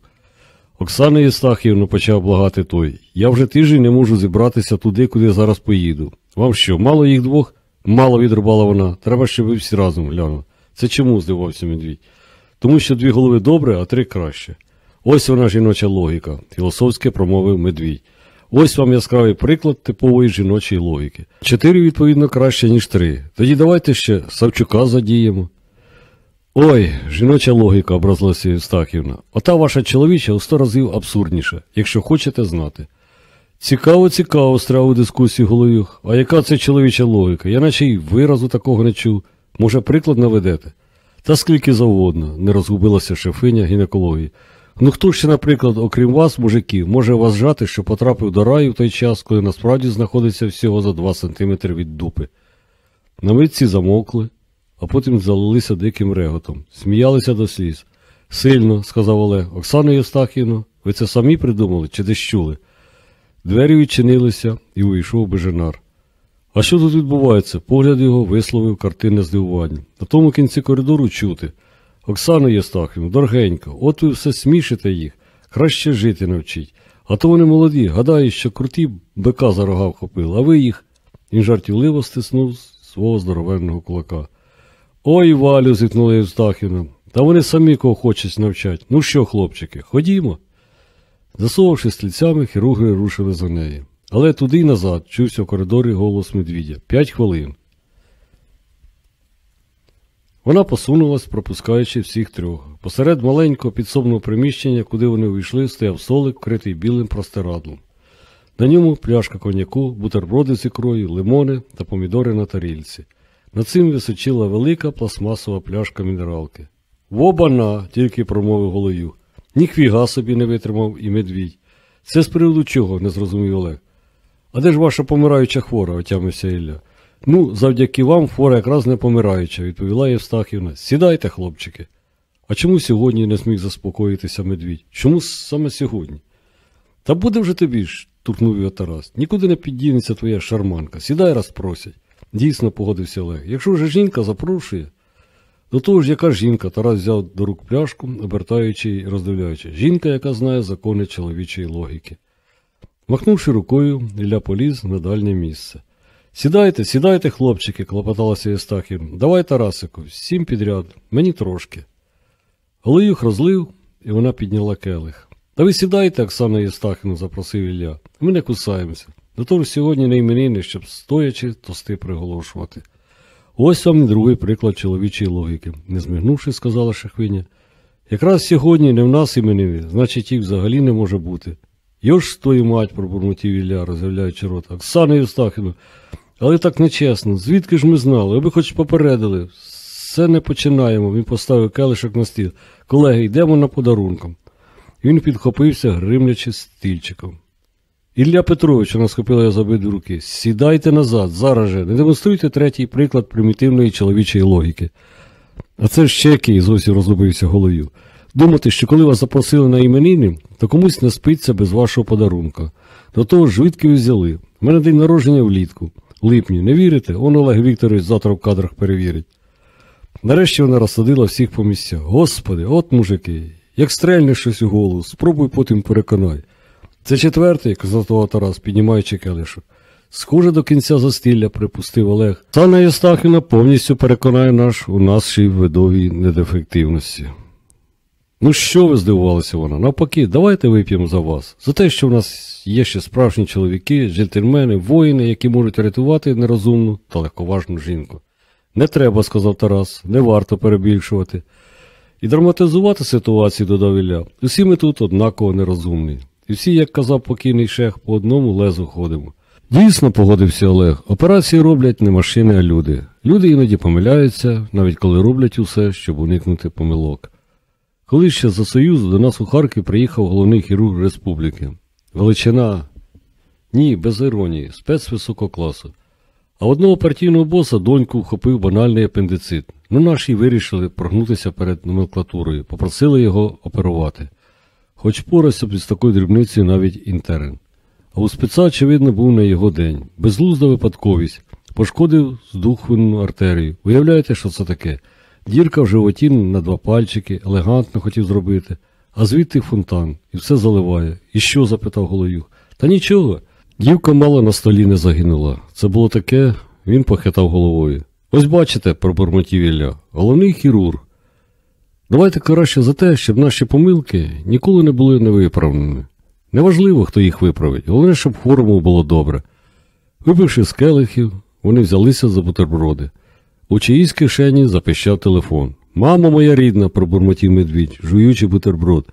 Оксана Єстахівна почав благати той. Я вже тиждень не можу зібратися туди, куди зараз поїду. Вам що, мало їх двох? Мало відрубала вона. Треба, щоб ви всі разом глянули. Це чому? здивався медвідь. Тому що дві голови добре, а три краще. Ось вона жіноча логіка, філософськи промовив медвідь. Ось вам яскравий приклад типової жіночої логіки. Чотири, відповідно, краще, ніж три. Тоді давайте ще Савчука задіємо. Ой, жіноча логіка, образилася Євстахівна. Ота ваша чоловіча у сто разів абсурдніша, якщо хочете знати. Цікаво, цікаво, страв у дискусії Голоюх. А яка це чоловіча логіка? Я наче й виразу такого не чув. Може, приклад наведете? Та скільки завгодно, не розгубилася шефиня гінекології. Ну хто ще, наприклад, окрім вас, мужиків, може вважати, що потрапив до раю в той час, коли насправді знаходиться всього за 2 сантиметри від дупи. На митці замовкли, а потім залилися диким реготом, сміялися до сліз. Сильно, сказав Олег, Оксано Євстахівно, ви це самі придумали чи десь чули? Двері відчинилися і увійшов Беженар. А що тут відбувається? Погляд його висловив картинне здивування. На тому кінці коридору чути. Оксана Єстахівна, дорогенько, от ви все смішите їх, краще жити навчіть. А то вони молоді, гадають, що круті бика за рога вхопили, а ви їх. Він жартівливо стиснув свого здоровенного кулака. Ой, Валю, зіткнула Євстахівна, та вони самі кого хочуть навчать. Ну що, хлопчики, ходімо. Засовавши стільцями, хірурги рушили за нею. Але туди й назад чувся в коридорі голос медвідя. П'ять хвилин. Вона посунулась, пропускаючи всіх трьох. Посеред маленького підсобного приміщення, куди вони увійшли, стояв столик, вкритий білим простирадлом. На ньому пляшка коньяку, бутерброди з ікрою, лимони та помідори на тарільці. Над цим височила велика пластмасова пляшка мінералки. Вобана, тільки промовив голою. Ніхвіга собі не витримав і медвідь. Це з приводу чого, не зрозумів Олег. А де ж ваша помираюча хвора, отямився Ілля. Ну, завдяки вам хвора якраз не помираюча, відповіла Євстахівна. Сідайте, хлопчики. А чому сьогодні не зміг заспокоїтися медвідь? Чому саме сьогодні? Та буде вже тобі ж, туркнув його Тарас. Нікуди не піддінеться твоя шарманка. Сідай раз просять. Дійсно, погодився Олег. Якщо вже жінка запрошує. До того ж, яка жінка, Тарас взяв до рук пляшку, обертаючи і роздивляючи. Жінка, яка знає закони чоловічої логіки. Махнувши рукою, Ілля поліз на дальнє місце. Сідайте, сідайте, хлопчики, клопоталася Єстахів. Давай, Тарасику, сім підряд, мені трошки. Голоюх розлив, і вона підняла келих. Та ви сідайте, Оксана Єстахівна, запросив Ілля. Ми не кусаємося. До того ж сьогодні не іменини, щоб стоячи тости приголошувати. Ось вам і другий приклад чоловічої логіки, не змигнувши, сказала Шахвиня. Якраз сьогодні не в нас іменини, значить їх взагалі не може бути. Йош ж твою мать, пробурмотів Ілля, розявляючи рот. Оксана Євстахівна, але так нечесно. Звідки ж ми знали? Аби хоч попередили. Все не починаємо. Він поставив келишок на стіл. Колеги, йдемо на подарунком. Він підхопився, гримлячи стільчиком. Ілля Петрович, вона схопила я за обидві руки. Сідайте назад, зараз же, не демонструйте третій приклад примітивної чоловічої логіки. А це ще який, зовсім розгубився головою. Думати, що коли вас запросили на іменини, то комусь не спиться без вашого подарунка. До того ж, ви взяли? У мене день народження влітку, липні. Не вірите? Он Олег Вікторович завтра в кадрах перевірить. Нарешті вона розсадила всіх по місцях. Господи, от мужики, як стрельне щось у голову, спробуй потім переконай. Це четвертий, казав Тарас, піднімаючи келишок. Схоже до кінця застілля, припустив Олег. Сана Єстахіна повністю переконає наш у нашій видовій недефективності. Ну що ви здивувалися вона? Навпаки, давайте вип'ємо за вас. За те, що в нас є ще справжні чоловіки, джентльмени, воїни, які можуть рятувати нерозумну та легковажну жінку. Не треба, сказав Тарас, не варто перебільшувати. І драматизувати ситуацію, додав Ілля. Усі ми тут однаково нерозумні. І всі, як казав покійний шех, по одному лезу ходимо. Дійсно, погодився Олег, операції роблять не машини, а люди. Люди іноді помиляються, навіть коли роблять усе, щоб уникнути помилок. Коли ще за Союзу до нас у Харків приїхав головний хірург республіки. Величина. Ні, без іронії, спец високого класу. А одного партійного боса доньку вхопив банальний апендицит. Ну наші вирішили прогнутися перед номенклатурою, попросили його оперувати. Хоч порався б із такою дрібницею навіть інтерн. А у спеца, очевидно, був не його день. Безглузда випадковість. Пошкодив здухвинну артерію. Уявляєте, що це таке? Дірка в животі на два пальчики, елегантно хотів зробити, а звідти фонтан, і все заливає. І що? запитав Голоюх. Та нічого. Дівка мало на столі не загинула. Це було таке, він похитав головою. Ось бачите, пробурмотів Ілля, головний хірург. Давайте краще за те, щоб наші помилки ніколи не були невиправними. Неважливо, хто їх виправить, головне, щоб хворому було добре. Випивши з келихів, вони взялися за бутерброди. У чиїсь кишені запищав телефон. Мамо моя рідна, пробурмотів медвідь, жуючи бутерброд.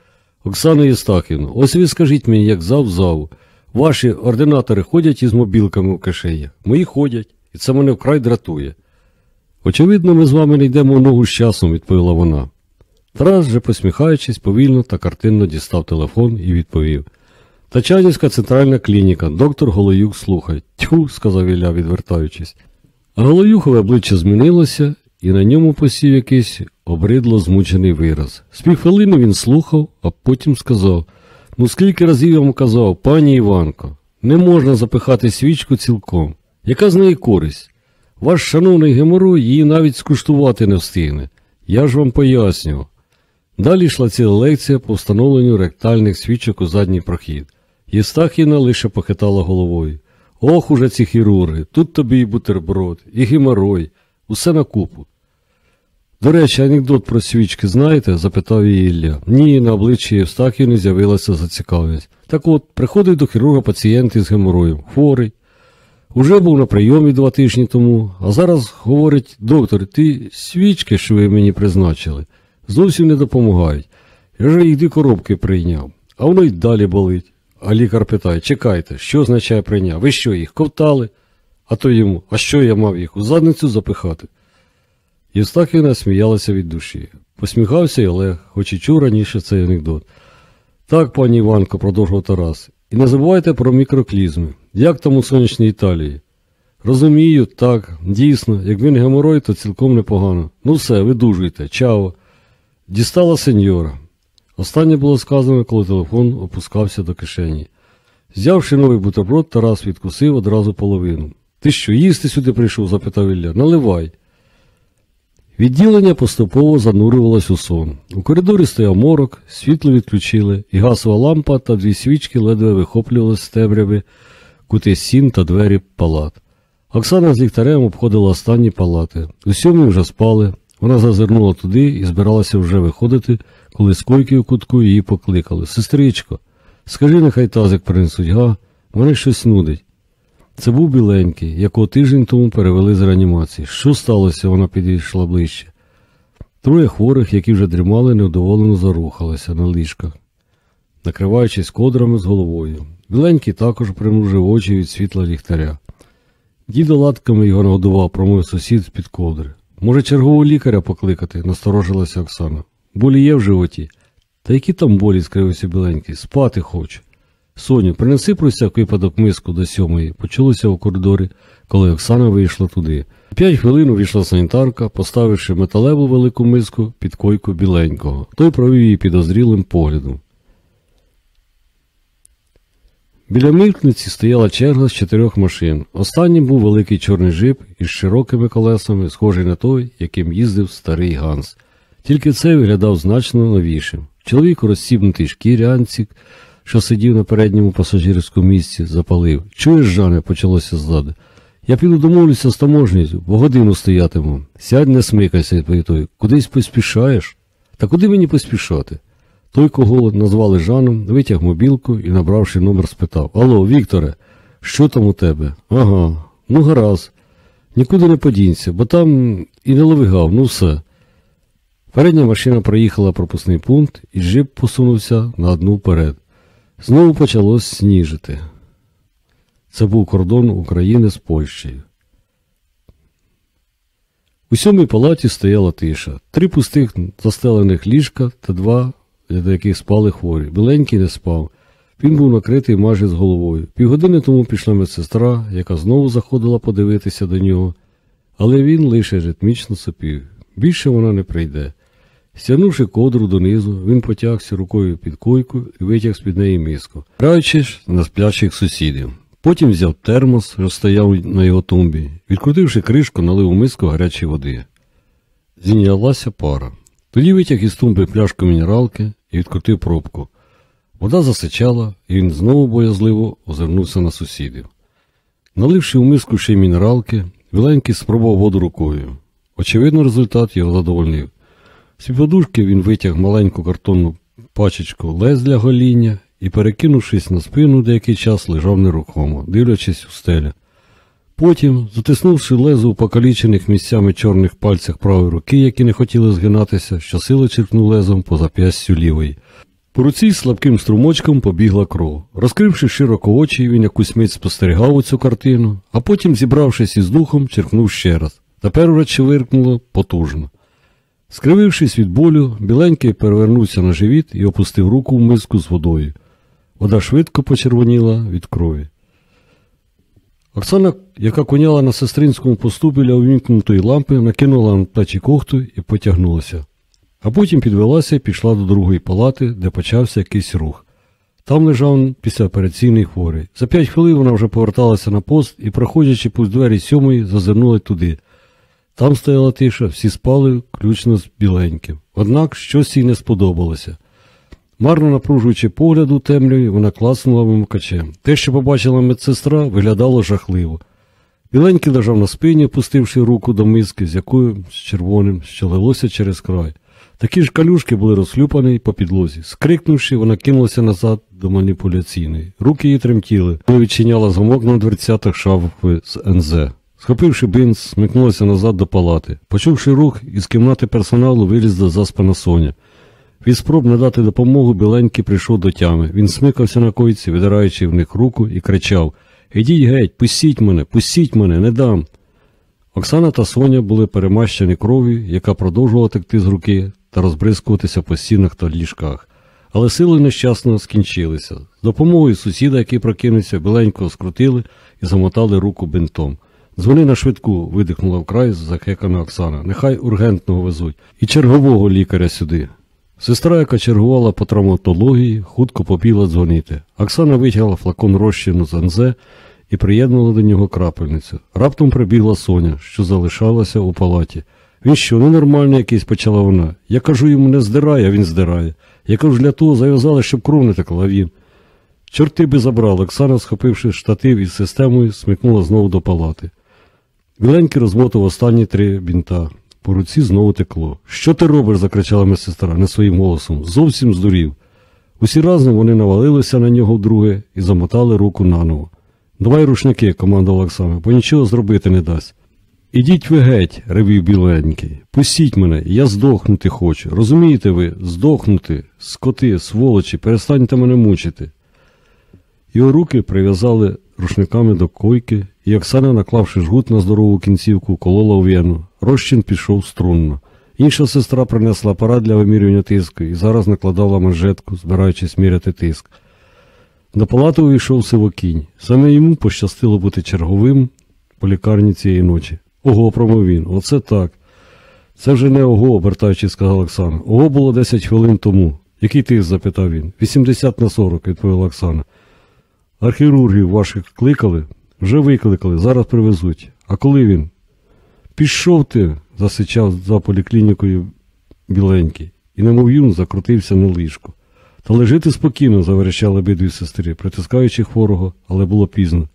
Оксана Єстахівна, ось ви скажіть мені, як зав зав. Ваші ординатори ходять із мобілками в кишенях. Мої ходять, і це мене вкрай дратує. Очевидно, ми з вами не йдемо ногу з часом, відповіла вона. Тарас же, посміхаючись, повільно та картинно дістав телефон і відповів. Тачанівська центральна клініка, доктор Голоюк слухай. Тьху, сказав Ілля, відвертаючись. Голоюхове обличчя змінилося, і на ньому посів якийсь обридло змучений вираз. З півхвилини він слухав, а потім сказав Ну скільки разів я вам казав, пані Іванко, не можна запихати свічку цілком. Яка з неї користь? Ваш шановний геморой її навіть скуштувати не встигне. Я ж вам пояснював. Далі йшла ціла лекція по встановленню ректальних свічок у задній прохід. Єстахіна лише похитала головою. Ох уже ці хірурги, тут тобі і бутерброд, і геморой, усе на купу. До речі, анекдот про свічки знаєте? запитав її Ілля. Ні, на обличчі Євстахівни з'явилася зацікавленість. Так от, приходить до хірурга пацієнт із геморроєм, хворий. Уже був на прийомі два тижні тому, а зараз говорить, доктор, ти свічки, що ви мені призначили, зовсім не допомагають. Я вже їх дві коробки прийняв, а воно й далі болить. А лікар питає, чекайте, що означає прийняв? Ви що, їх ковтали? А то йому, а що я мав їх у задницю запихати? Євстахівна сміялася від душі. Посміхався й Олег, хоч і чув раніше цей анекдот. Так, пані Іванко, продовжував Тарас. І не забувайте про мікроклізми. Як там у сонячній Італії? Розумію, так, дійсно, як він геморой, то цілком непогано. Ну все, видужуйте, чао. Дістала сеньора. Останнє було сказано, коли телефон опускався до кишені. Взявши новий бутерброд, Тарас відкусив одразу половину. Ти що, їсти сюди прийшов? запитав Ілля. Наливай. Відділення поступово занурювалось у сон. У коридорі стояв морок, світло відключили, і газова лампа та дві свічки ледве вихоплювали з темряви кути сін та двері палат. Оксана з ліхтарем обходила останні палати. У сьомій вже спали. Вона зазирнула туди і збиралася вже виходити, коли з койки у кутку її покликали. Сестричко, скажи, нехай тазик принесуть, га? Мене щось нудить. Це був біленький, якого тиждень тому перевели з реанімації. Що сталося, вона підійшла ближче. Троє хворих, які вже дрімали, невдоволено зарухалися на ліжках, накриваючись кодрами з головою. Біленький також примружив очі від світла ліхтаря. Дідо латками його нагодував, промив сусід з-під ковдри. Може, чергового лікаря покликати, насторожилася Оксана. Болі є в животі. Та які там болі, скривився біленький, спати хочу. Соню, принеси про всяк випадок миску до сьомої, почулося у коридорі, коли Оксана вийшла туди. П'ять хвилин увійшла санітарка, поставивши металеву велику миску під койку біленького. Той провів її підозрілим поглядом. Біля митниці стояла черга з чотирьох машин. Останнім був великий чорний джип із широкими колесами, схожий на той, яким їздив старий Ганс. Тільки цей виглядав значно новішим. Чоловік у розсібнутий шкірянці, що сидів на передньому пасажирському місці, запалив. Чуєш, Жане, почалося ззаду. Я піду домовлюся з таможністю, бо годину стоятиму. Сядь, не смикайся, відповів той. Кудись поспішаєш? Та куди мені поспішати? Той, кого назвали Жаном, витяг мобілку і, набравши номер, спитав Алло, Вікторе, що там у тебе? Ага, ну гаразд. Нікуди не подінься, бо там і не ловигав, ну все. Передня машина проїхала пропускний пункт, і джип посунувся на одну вперед. Знову почалось сніжити. Це був кордон України з Польщею. У сьомій палаті стояла тиша. Три пустих застелених ліжка та два, до яких спали хворі. Біленький не спав. Він був накритий майже з головою. Півгодини тому пішла медсестра, яка знову заходила подивитися до нього, але він лише ритмічно сопів. Більше вона не прийде. Стягнувши кодру донизу, він потягся рукою під койку і витяг з-під неї миску, граючись на сплячих сусідів. Потім взяв термос, що стояв на його тумбі, відкрутивши кришку, налив у миску гарячої води. Зінялася пара. Тоді витяг із тумби пляшку мінералки і відкрутив пробку. Вода засичала, і він знову боязливо озирнувся на сусідів. Наливши у миску ще й мінералки, Віленький спробував воду рукою. Очевидно, результат його задовольнив. З подушки він витяг маленьку картонну пачечку лез для гоління і, перекинувшись на спину, деякий час лежав нерухомо, дивлячись у стеля. Потім, затиснувши лезо у покалічених місцями чорних пальцях правої руки, які не хотіли згинатися, щосили черкнув лезом по зап'ястю лівої. По руці слабким струмочком побігла кров. Розкривши широко очі, він якусь мить спостерігав у цю картину, а потім, зібравшись із духом, черкнув ще раз. Тепер уречі виркнуло потужно. Скривившись від болю, біленький перевернувся на живіт і опустив руку в миску з водою. Вода швидко почервоніла від крові. Оксана, яка коняла на сестринському посту біля увімкнутої лампи, накинула на плечі кохту і потягнулася. А потім підвелася і пішла до другої палати, де почався якийсь рух. Там лежав післяопераційний хворий. За п'ять хвилин вона вже поверталася на пост і, проходячи повз двері сьомої, зазирнула туди. Там стояла тиша, всі спали, включно з біленьким. Однак щось їй не сподобалося. Марно напружуючи погляд у темряві, вона класнула вимикачем. Те, що побачила медсестра, виглядало жахливо. Біленький лежав на спині, опустивши руку до миски, з якою з червоним, що лилося через край. Такі ж калюшки були розхлюпані по підлозі. Скрикнувши, вона кинулася назад до маніпуляційної. Руки її тремтіли, вона відчиняла замок на дверцятах шафи з НЗ. Схопивши бинт, смикнулася назад до палати. Почувши рух, із кімнати персоналу вилізла заспана Соня. Від спроб надати допомогу Біленький прийшов до тями. Він смикався на койці, видираючи в них руку, і кричав Ідіть геть, пустіть мене, пустіть мене, не дам. Оксана та Соня були перемащені кров'ю, яка продовжувала текти з руки та розбризкуватися по стінах та ліжках. Але сили нещасно скінчилися. З допомогою сусіда, який прокинувся, біленько скрутили і замотали руку бинтом. Дзвони на швидку, видихнула вкрай захекана Оксана. Нехай ургентного везуть. І чергового лікаря сюди. Сестра, яка чергувала по травматології, хутко побігла дзвонити. Оксана витягла флакон розчину з НЗ і приєднала до нього крапельницю. Раптом прибігла Соня, що залишалася у палаті. Він що, ненормальний якийсь, почала вона. Я кажу йому, не здирає, а він здирає. Я кажу, для того зав'язали, щоб кров не текла, він. Чорти би забрали. Оксана, схопивши штатив із системою, смикнула знову до палати. Біленький розмотав останні три бінта. По руці знову текло. Що ти робиш? закричала медсестра не своїм голосом. Зовсім здурів. Усі разом вони навалилися на нього вдруге і замотали руку наново. Давай рушники, командував Оксана, бо нічого зробити не дасть. Ідіть ви геть, ревів біленький. Пустіть мене, я здохнути хочу. Розумієте ви, здохнути, скоти, сволочі, перестаньте мене мучити. Його руки прив'язали рушниками до койки, і Оксана, наклавши жгут на здорову кінцівку, колола у вену. Розчин пішов струнно. Інша сестра принесла апарат для вимірювання тиску і зараз накладала манжетку, збираючись міряти тиск. До палати увійшов сивокінь. Саме йому пощастило бути черговим по лікарні цієї ночі. Ого, промов він, оце так. Це вже не ого, обертаючись, сказав Оксана. Ого було 10 хвилин тому. Який тиск? запитав він. 80 на 40, відповіла Оксана. Архірургів ваших кликали? Вже викликали, зараз привезуть. А коли він? Пішов ти, засичав за поліклінікою біленький, і немов юн закрутився на ліжку. Та лежити спокійно, заверещали обидві сестри, притискаючи хворого, але було пізно.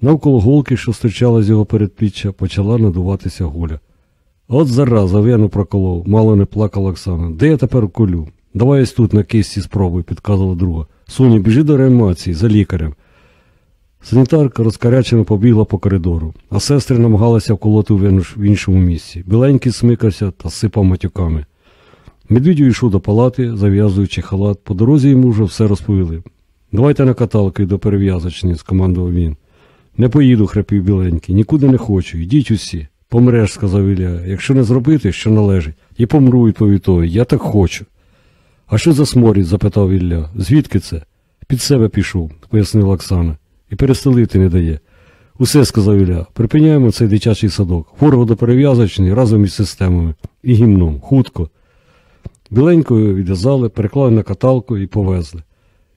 Навколо голки, що стирчала з його передпліччя, почала надуватися гуля. От зараза, вену проколов, мало не плакала Оксана. Де я тепер колю? Давай ось тут на кисті спробуй, підказувала друга. Соня, біжи до реанімації за лікарем. Санітарка розкарячено побігла по коридору, а сестри намагалися вколоти в іншому місці. Біленький смикався та сипав матюками. Медвідю йшов до палати, зав'язуючи халат. По дорозі йому вже все розповіли. Давайте на каталки до перев'язочні, скомандував він. Не поїду, хрипів біленький, нікуди не хочу, йдіть усі. Помреш, сказав Ілля, якщо не зробити, що належить. І помру, відповів той, я так хочу. А що за сморід? запитав Ілля. Звідки це? Під себе пішов, пояснила Оксана. І перестелити не дає. Усе, сказав Ілля, припиняємо цей дитячий садок. До разом із системами і гімном. Хутко. Біленькою відв'язали, переклали на каталку і повезли.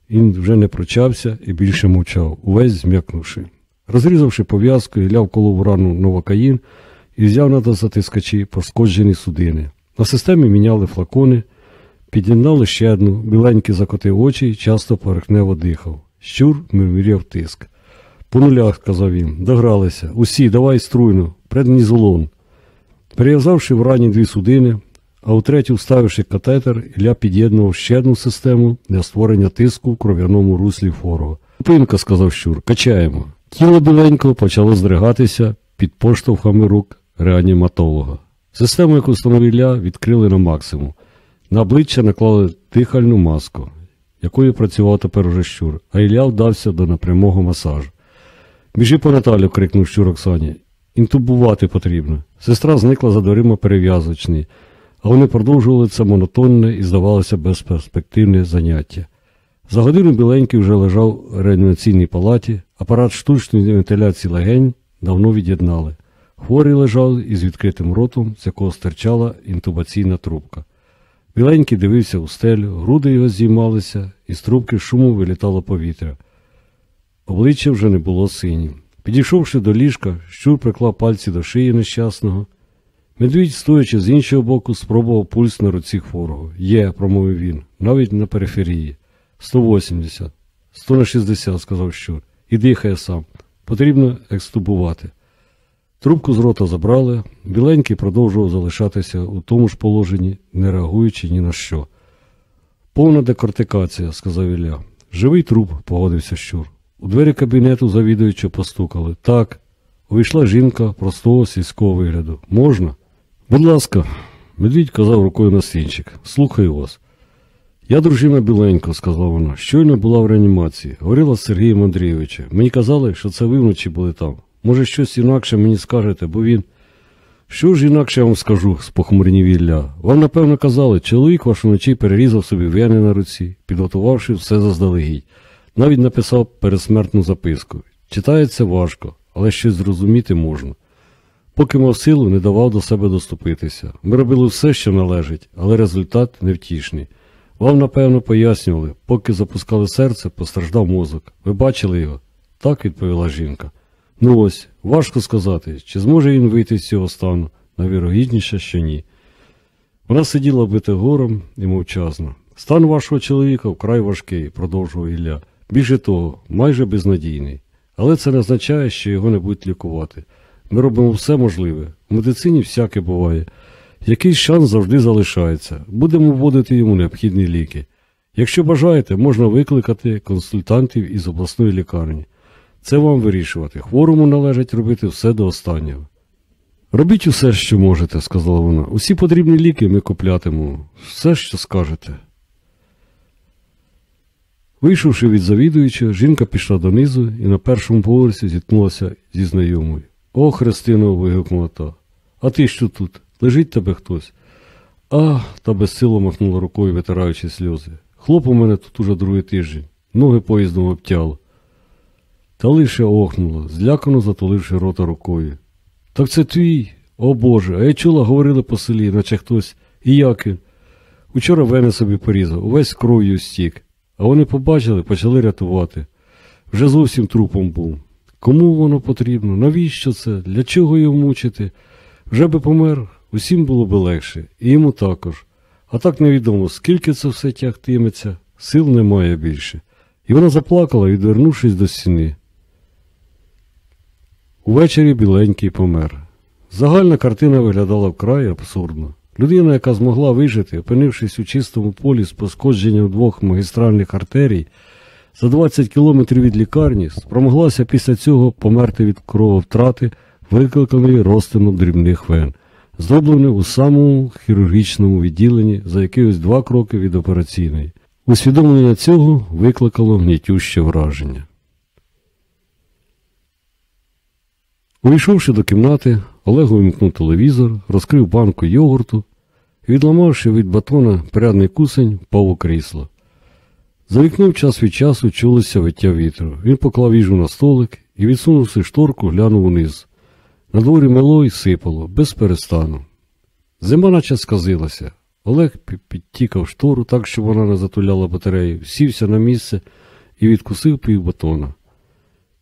Він вже не прочався і більше мовчав, увесь зм'якнувши. Розрізавши пов'язку, Ілля вколов рану новокаїн і взяв на затискачі пошкоджені судини. На системі міняли флакони, під'єднали ще одну, біленький закотив очі і часто поверхнево дихав. Щур міряв тиск. По нулях, сказав він, догралися. Усі, давай струйну, преднізолон. Перев'язавши в рані дві судини, а у третю вставивши катетер, Ілля під'єднував ще одну систему для створення тиску в кров'яному руслі фору. Пинка, сказав щур, качаємо. Тіло біленького почало здригатися під поштовхами рук реаніматолога. Систему, яку встановив Ілля, відкрили на максимум. На обличчя наклали дихальну маску, якою працював тепер уже щур, а Ілля вдався до напрямого масажу. Біжи по Наталю, крикнув щур Оксані. Інтубувати потрібно. Сестра зникла за дверима перев'язочні, а вони продовжували це монотонне і, здавалося, безперспективне заняття. За годину біленький вже лежав в реанімаційній палаті, апарат штучної вентиляції легень давно від'єднали. Хворий лежав із відкритим ротом, з якого стирчала інтубаційна трубка. Біленький дивився у стелю, груди його зіймалися, і з трубки шуму вилітало повітря. Обличчя вже не було синім. Підійшовши до ліжка, щур приклав пальці до шиї нещасного. Медвідь, стоячи з іншого боку, спробував пульс на руці хворого. Є, промовив він, навіть на периферії. 180. 100 на 60, сказав щур. І дихає сам. Потрібно екстубувати. Трубку з рота забрали, біленький продовжував залишатися у тому ж положенні, не реагуючи ні на що. Повна декортикація, сказав Ілля. Живий труп, погодився щур. У двері кабінету завідуючи постукали. Так. Увійшла жінка простого сільського вигляду. Можна? Будь ласка, медвідь казав рукою на стінчик. Слухаю вас. Я дружина Біленько, сказала вона. Щойно була в реанімації. Говорила з Сергієм Андрійовичем. Мені казали, що це ви вночі були там. Може, щось інакше мені скажете, бо він. Що ж інакше я вам скажу, спохмурнів Ілля. Вам, напевно, казали, чоловік ваш вночі перерізав собі вени на руці, підготувавши все заздалегідь. Навіть написав пересмертну записку. Читається важко, але щось зрозуміти можна. Поки мав силу, не давав до себе доступитися. Ми робили все, що належить, але результат невтішний. Вам, напевно, пояснювали, поки запускали серце, постраждав мозок. Ви бачили його? Так, відповіла жінка. Ну ось, важко сказати, чи зможе він вийти з цього стану, найвірогідніше, що ні. Вона сиділа бити гором і мовчазно. Стан вашого чоловіка вкрай важкий, продовжував Ілля. Більше того, майже безнадійний. Але це не означає, що його не будуть лікувати. Ми робимо все можливе. В медицині всяке буває. Якийсь шанс завжди залишається. Будемо вводити йому необхідні ліки. Якщо бажаєте, можна викликати консультантів із обласної лікарні. Це вам вирішувати. Хворому належить робити все до останнього. Робіть усе, що можете, сказала вона. Усі потрібні ліки ми куплятимемо. Все, що скажете. Вийшовши від завідуючого, жінка пішла донизу і на першому поверсі зіткнулася зі знайомою. О, Христино, вигукнула та. А ти що тут? Лежить тебе хтось? А, та безсило махнула рукою, витираючи сльози. Хлоп у мене тут уже другий тиждень, ноги поїздом обтяло. Та лише охнула, злякано затуливши рота рукою. Так це твій, о Боже, а я чула, говорили по селі, наче хтось. І як він? Учора вени собі порізав, увесь кров'ю стік. А вони побачили, почали рятувати. Вже зовсім трупом був. Кому воно потрібно? Навіщо це? Для чого його мучити? Вже би помер, усім було би легше, і йому також. А так невідомо, скільки це все тягтиметься, сил немає більше. І вона заплакала, відвернувшись до стіни. Увечері біленький помер. Загальна картина виглядала вкрай абсурдно. Людина, яка змогла вижити, опинившись у чистому полі з пошкодженням двох магістральних артерій, за 20 кілометрів від лікарні, спромоглася після цього померти від крововтрати, викликаної розтином дрібних вен, зроблене у самому хірургічному відділенні за якихось два кроки від операційної. Усвідомлення цього викликало гнітюще враження. Увійшовши до кімнати, Олег увімкнув телевізор, розкрив банку йогурту і, відламавши від батона порядний кусень, впав у крісло. За вікном час від часу чулося виття вітру. Він поклав їжу на столик і, відсунувши шторку, глянув униз. На дворі мело й сипало, без перестану. Зима наче сказилася. Олег підтікав штору так, щоб вона не затуляла батарею, сівся на місце і відкусив пів батона.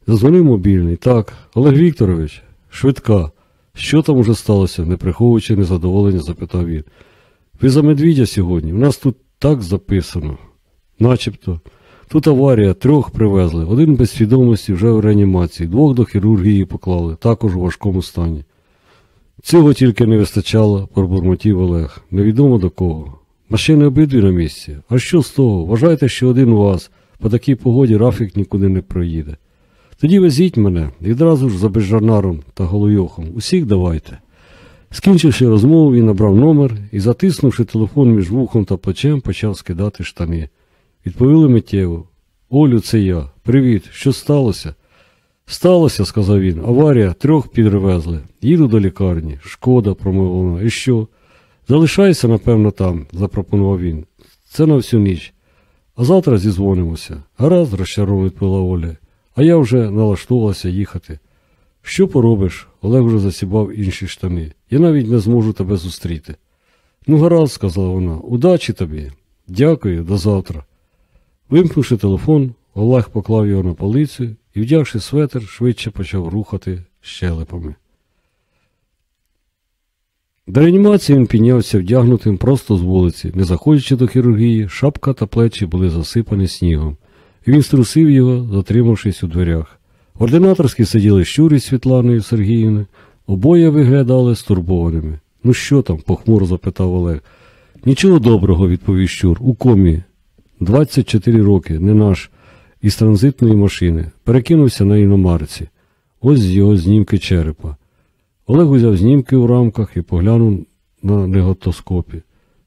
Зазвонив мобільний. Так, Олег Вікторович, швидка. Що там уже сталося? не приховуючи незадоволення, запитав він. Ви за медвідя сьогодні? У нас тут так записано. Начебто. Тут аварія, трьох привезли, один без свідомості вже в реанімації, двох до хірургії поклали, також у важкому стані. Цього тільки не вистачало, пробурмотів Олег. Невідомо до кого. Машини обидві на місці. А що з того? Вважайте, що один у вас. По такій погоді Рафік нікуди не проїде. Тоді везіть мене і одразу ж за Безжарнаром та Голойохом. Усіх давайте. Скінчивши розмову, він набрав номер і, затиснувши телефон між вухом та плечем, почав скидати штани. Відповіли миттєво. Олю, це я. Привіт. Що сталося? Сталося, сказав він. Аварія, трьох підривезли. Їду до лікарні. Шкода, промовила вона. І що? Залишайся, напевно, там, запропонував він. Це на всю ніч. А завтра зізвонимося. Гаразд, розчаровано відповіла Оля. А я вже налаштувалася їхати. Що поробиш? Олег вже засібав інші штани. Я навіть не зможу тебе зустріти. Ну, гаразд, сказала вона, удачі тобі. Дякую, до завтра. Вимкнувши телефон, Олег поклав його на полицю і, вдягши светр, швидше почав рухати щелепами. До реанімації він піднявся вдягнутим просто з вулиці, не заходячи до хірургії, шапка та плечі були засипані снігом, він струсив його, затримавшись у дверях. В ординаторській сиділи Щурі з Світланою Сергіївною, обоє виглядали стурбованими. Ну що там? похмуро запитав Олег. Нічого доброго, відповів Щур, у комі. 24 роки, не наш, із транзитної машини. Перекинувся на іномарці. Ось його знімки черепа. Олег узяв знімки у рамках і поглянув на неготоскопі.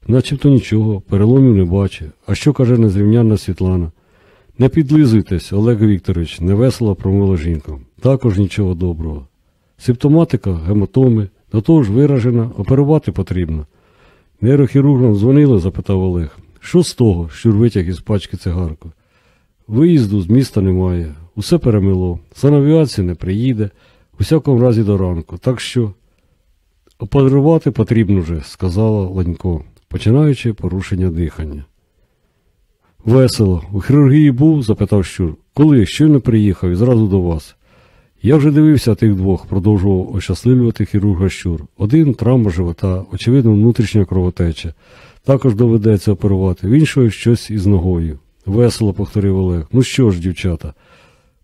Начебто нічого, переломів не бачив. А що каже незрівнянна Світлана? Не підлизуйтесь, Олег Вікторович, невесело промовила жінка. Також нічого доброго. Симптоматика, гематоми, до того ж виражена, оперувати потрібно. Нейрохірургам дзвонили, запитав Олег. Що з того, що витяг із пачки цигарку? Виїзду з міста немає, усе перемило, санавіація не приїде, у всякому разі до ранку. Так що оперувати потрібно вже, сказала Ланько, починаючи порушення дихання. Весело. У хірургії був? запитав Щур. Коли? Щойно приїхав і зразу до вас. Я вже дивився тих двох, продовжував ощасливлювати хірурга Щур. Один травма живота, очевидно, внутрішня кровотеча. Також доведеться оперувати, в іншого щось із ногою. Весело повторив Олег. Ну що ж, дівчата,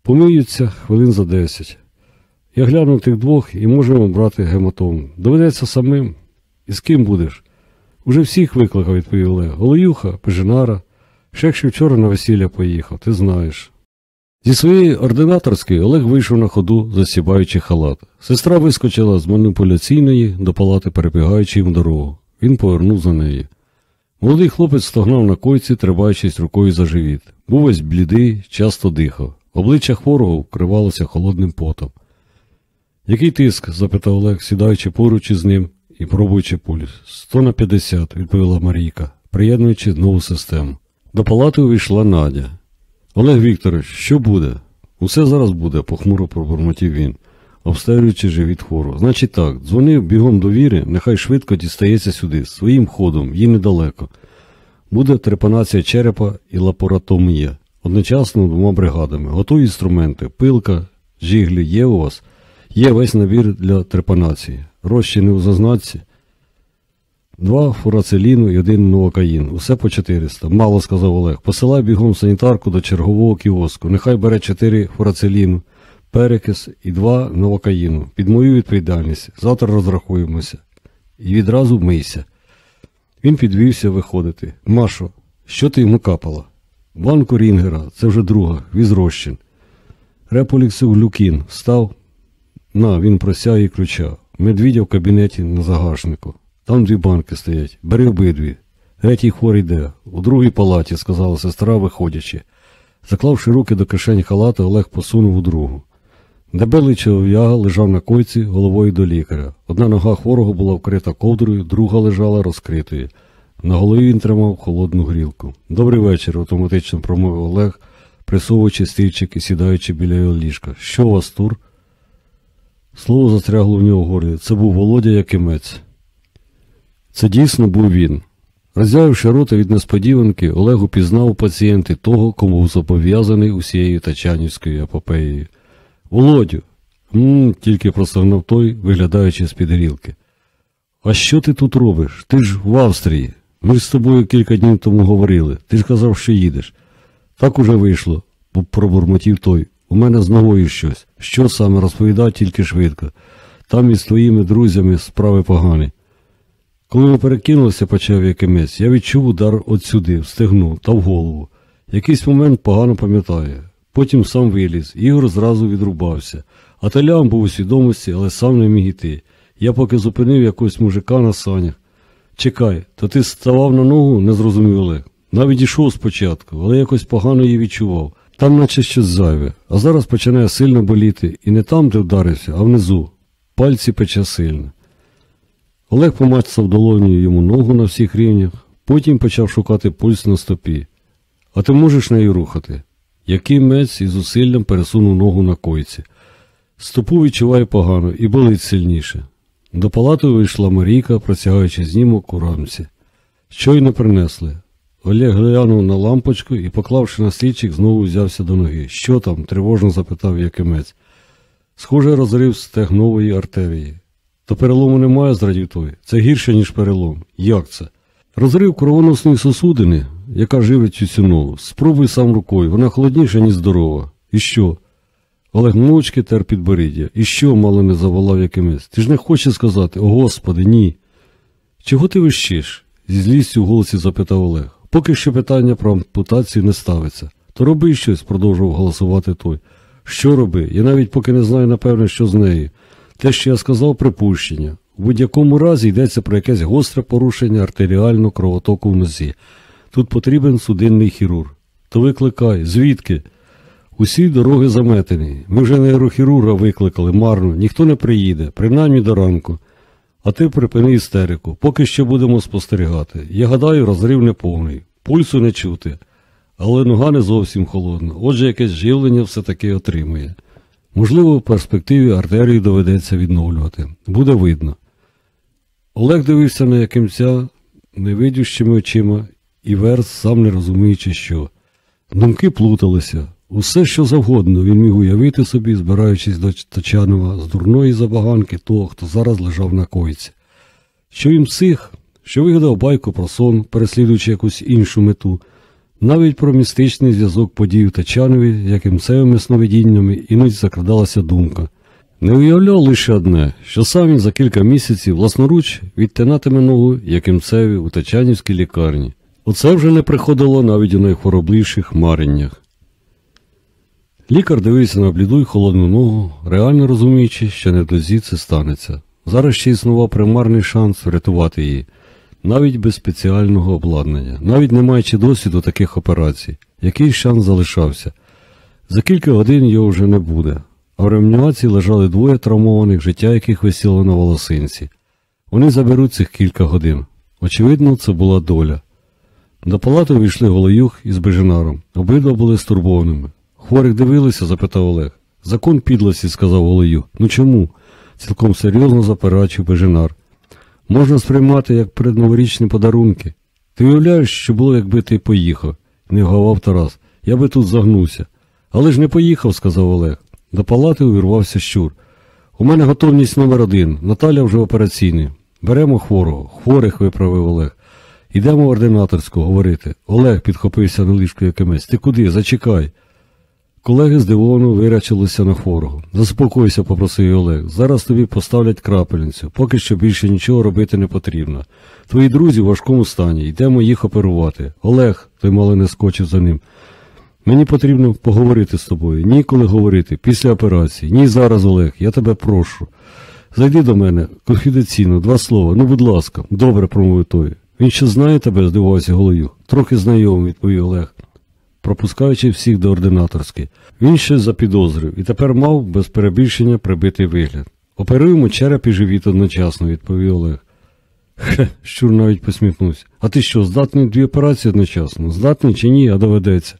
помиються хвилин за десять. Я глянув тих двох і можемо брати гематому. Доведеться самим. І з ким будеш? Уже всіх викликав, відповів Олег. Голоюха, Пежинара. Ще якщо вчора на весілля поїхав, ти знаєш. Зі своєї ординаторської Олег вийшов на ходу, засібаючи халат. Сестра вискочила з маніпуляційної до палати, перебігаючи їм дорогу. Він повернув за нею. Молодий хлопець стогнав на койці, тримаючись рукою за живіт. Був весь блідий, часто дихав. Обличчя хворого вкривалося холодним потом. Який тиск? запитав Олег, сідаючи поруч із ним і пробуючи пульс. Сто на п'ятдесят, відповіла Марійка, приєднуючи нову систему. До палати увійшла Надя. Олег Вікторович, що буде? Усе зараз буде, похмуро пробурмотів він, обстежуючи живіт хворого. Значить так, дзвонив бігом до віри, нехай швидко дістається сюди, своїм ходом, їй недалеко. Буде трепанація черепа і лапаротомія. Одночасно двома бригадами. Готові інструменти, пилка, жіглі є у вас. Є весь набір для трепанації. Розчини у зазнатці. Два фурацеліну і один новокаїн. Усе по 400. Мало, сказав Олег. Посилай бігом санітарку до чергового кіоску. Нехай бере 4 фурацеліну, перекис і два новокаїну. Під мою відповідальність. Завтра розрахуємося. І відразу мийся. Він підвівся виходити. Машо, що ти йому капала? Банку Рінгера, це вже друга, візрощин. Реполіксу Глюкін став. На, він просяє ключа. Медвідя в кабінеті на загашнику. Там дві банки стоять. Бери обидві. Третій хворий йде. У другій палаті, сказала сестра, виходячи. Заклавши руки до кишень халата, Олег посунув у другу. Дебелий чолов'яга лежав на койці головою до лікаря. Одна нога хворого була вкрита ковдрою, друга лежала розкритою. На голові він тримав холодну грілку. Добрий вечір, автоматично промовив Олег, присовуючи стільчик і сідаючи біля його ліжка. Що у вас, тур? Слово застрягло в нього в горлі. Це був Володя Якимець. Це дійсно був він. Роззявивши рота від несподіванки, Олег упізнав пацієнти того, кому був зобов'язаний усією Тачанівською епопеєю. Володю. м тільки простогнав той, виглядаючи з-під грілки. А що ти тут робиш? Ти ж в Австрії. Ми ж з тобою кілька днів тому говорили. Ти ж казав, що їдеш. Так уже вийшло, пробурмотів той. У мене з ногою щось. Що саме розповідав тільки швидко. Там із твоїми друзями справи погані. Коли ми перекинулися, почав якимець, я відчув удар от сюди, в стегну та в голову. Якийсь момент погано пам'ятаю. Потім сам виліз, Ігор зразу відрубався. А Талян був у свідомості, але сам не міг іти. Я поки зупинив якогось мужика на санях. Чекай, то ти ставав на ногу, не зрозумів. Навіть ішов спочатку, але якось погано її відчував. Там наче щось зайве, а зараз починає сильно боліти, і не там, де вдарився, а внизу. Пальці пече сильно. Олег помацав долонію йому ногу на всіх рівнях, потім почав шукати пульс на стопі. А ти можеш нею рухати? Який мець із зусиллям пересунув ногу на койці. Стопу відчуває погано і болить сильніше. До палати вийшла Марійка, протягаючи знімок у рамці. Щойно принесли. Олег глянув на лампочку і, поклавши на стільчик, знову взявся до ноги. Що там? тривожно запитав Якимець. Схоже, розрив стегнової артерії. То перелому немає, зрадів той. Це гірше, ніж перелом. Як це? Розрив кровоносної сосудини, яка живить цю ногу. Спробуй сам рукою, вона холодніша, ніж здорова. І що? Олег мовчки тер підборіддя. І що, мало не заволав якимось? Ти ж не хочеш сказати, о господи, ні. Чого ти вищиш? зі злістю в голосі запитав Олег. Поки що питання про ампутацію не ставиться. То роби щось, продовжував голосувати той. Що роби? Я навіть поки не знаю, напевне, що з нею. Те, що я сказав, припущення. У будь-якому разі йдеться про якесь гостре порушення артеріального кровотоку в нозі. Тут потрібен судинний хірург. То викликай, звідки? Усі дороги заметені. Ми вже нейрохірурга викликали марно, ніхто не приїде, принаймні до ранку. А ти припини істерику, поки що будемо спостерігати. Я гадаю, розрив не повний, пульсу не чути, але нога не зовсім холодна, отже, якесь живлення все-таки отримує. Можливо, в перспективі артерію доведеться відновлювати. Буде видно. Олег дивився на якимця невидющими очима і верс, сам не розуміючи, що. Думки плуталися. Усе, що завгодно, він міг уявити собі, збираючись до Тачанова з дурної забаганки того, хто зараз лежав на койці. Що він псих, що вигадав байку про сон, переслідуючи якусь іншу мету, навіть про містичний зв'язок подій у Тачанові, якимцевими сновидіннями іноді закрадалася думка. Не уявляв лише одне, що сам він за кілька місяців власноруч відтинатиме ногу якимцеві у Тачанівській лікарні. Оце вже не приходило навіть у найхворобліших мареннях. Лікар дивився на бліду й холодну ногу, реально розуміючи, що не недозі це станеться. Зараз ще існував примарний шанс врятувати її, навіть без спеціального обладнання, навіть не маючи досвіду таких операцій. Який шанс залишався? За кілька годин його вже не буде, а в реанімації лежали двоє травмованих, життя яких висіло на волосинці. Вони заберуть цих кілька годин. Очевидно, це була доля. До палати вийшли Голоюх із Бежинаром. Обидва були стурбованими. Хворих дивилися? запитав Олег. Закон підлості, сказав Голоюх. Ну чому? цілком серйозно заперечив Бежинар. Можна сприймати як передноворічні подарунки. Ти уявляєш, що було, якби ти поїхав, не вгавав Тарас. Я би тут загнувся. Але ж не поїхав, сказав Олег. До палати увірвався щур. У мене готовність номер один. Наталя вже операційний. Беремо хворого. Хворих виправив Олег. Йдемо в ординаторську говорити. Олег підхопився на ліжку якимось. Ти куди? Зачекай. Колеги здивовано вирячилися на форгу. Заспокойся, попросив Олег. Зараз тобі поставлять крапельницю. Поки що більше нічого робити не потрібно. Твої друзі в важкому стані, йдемо їх оперувати. Олег, той мало не скочив за ним. Мені потрібно поговорити з тобою. Ніколи говорити, після операції. Ні зараз, Олег, я тебе прошу. Зайди до мене, конфіденційно, два слова. Ну, будь ласка, добре, промовив той. Він ще знає тебе, здивувався Голоюх. Трохи знайомий, відповів Олег, пропускаючи всіх до ординаторської. Він ще запідозрив і тепер мав без перебільшення прибитий вигляд. Оперуємо череп і живіт одночасно, відповів Олег. Хе, щур навіть посміхнувся. А ти що, здатний дві операції одночасно? Здатний чи ні, а доведеться.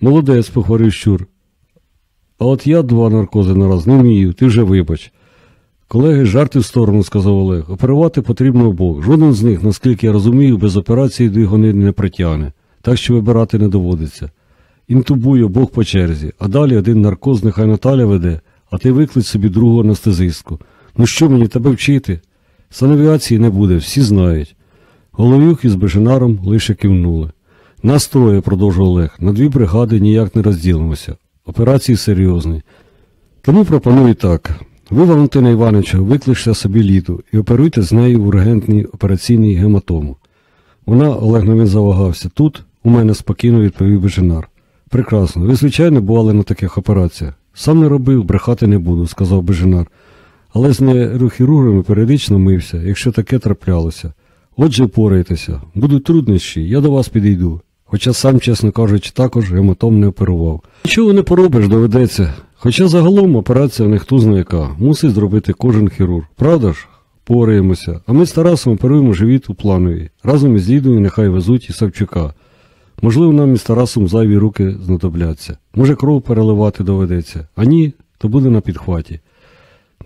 Молодець, похвалив щур. А от я два наркози на раз не вмію, ти вже вибач. Колеги, жарти в сторону, сказав Олег. Оперувати потрібно обох. Жоден з них, наскільки я розумію, без операції двигуни не притягне, так що вибирати не доводиться. Інтубуй обох по черзі, а далі один наркоз нехай Наталя веде, а ти виклич собі другу анестезистку. Ну що мені тебе вчити? Санавіації не буде, всі знають. Головюк із Беженаром лише кивнули. Нас троє, продовжував Олег, на дві бригади ніяк не розділимося. Операції серйозні. Тому пропоную так. Ви, Валентина Івановича, викличте собі літу і оперуйте з нею в ургентній операційній гематому. Вона, Олег навіть завагався. Тут у мене спокійно відповів Беженар. Прекрасно. Ви, звичайно, бували на таких операціях. Сам не робив, брехати не буду, сказав Беженар. Але з нейрохірургами періодично мився, якщо таке траплялося. Отже, порайтеся. Будуть труднощі, я до вас підійду. Хоча сам, чесно кажучи, також гематом не оперував. Нічого не поробиш, доведеться. Хоча загалом операція не хто знає яка, мусить зробити кожен хірург. Правда ж? Пораємося. А ми з Тарасом оперуємо живіт у плановій. Разом із Лідою нехай везуть і Савчука. Можливо, нам із Тарасом зайві руки знадобляться. Може, кров переливати доведеться, а ні, то буде на підхваті.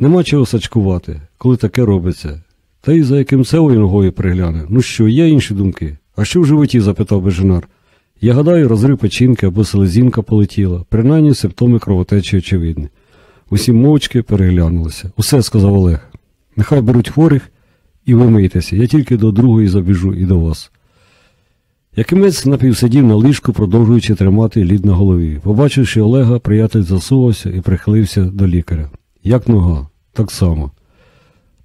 Нема чого сачкувати, коли таке робиться. Та й за яким селою ногою пригляне. Ну що, є інші думки? А що в животі? запитав Беженар. Я гадаю, розрив печінки або селезінка полетіла, принаймні симптоми кровотечі очевидні. Усі мовчки переглянулися. Усе, сказав Олег. Нехай беруть хворих і вимийтеся. Я тільки до другої забіжу і до вас. Якимець напівсидів на ліжку, продовжуючи тримати лід на голові. Побачивши Олега, приятель засувався і прихилився до лікаря. Як нога, так само.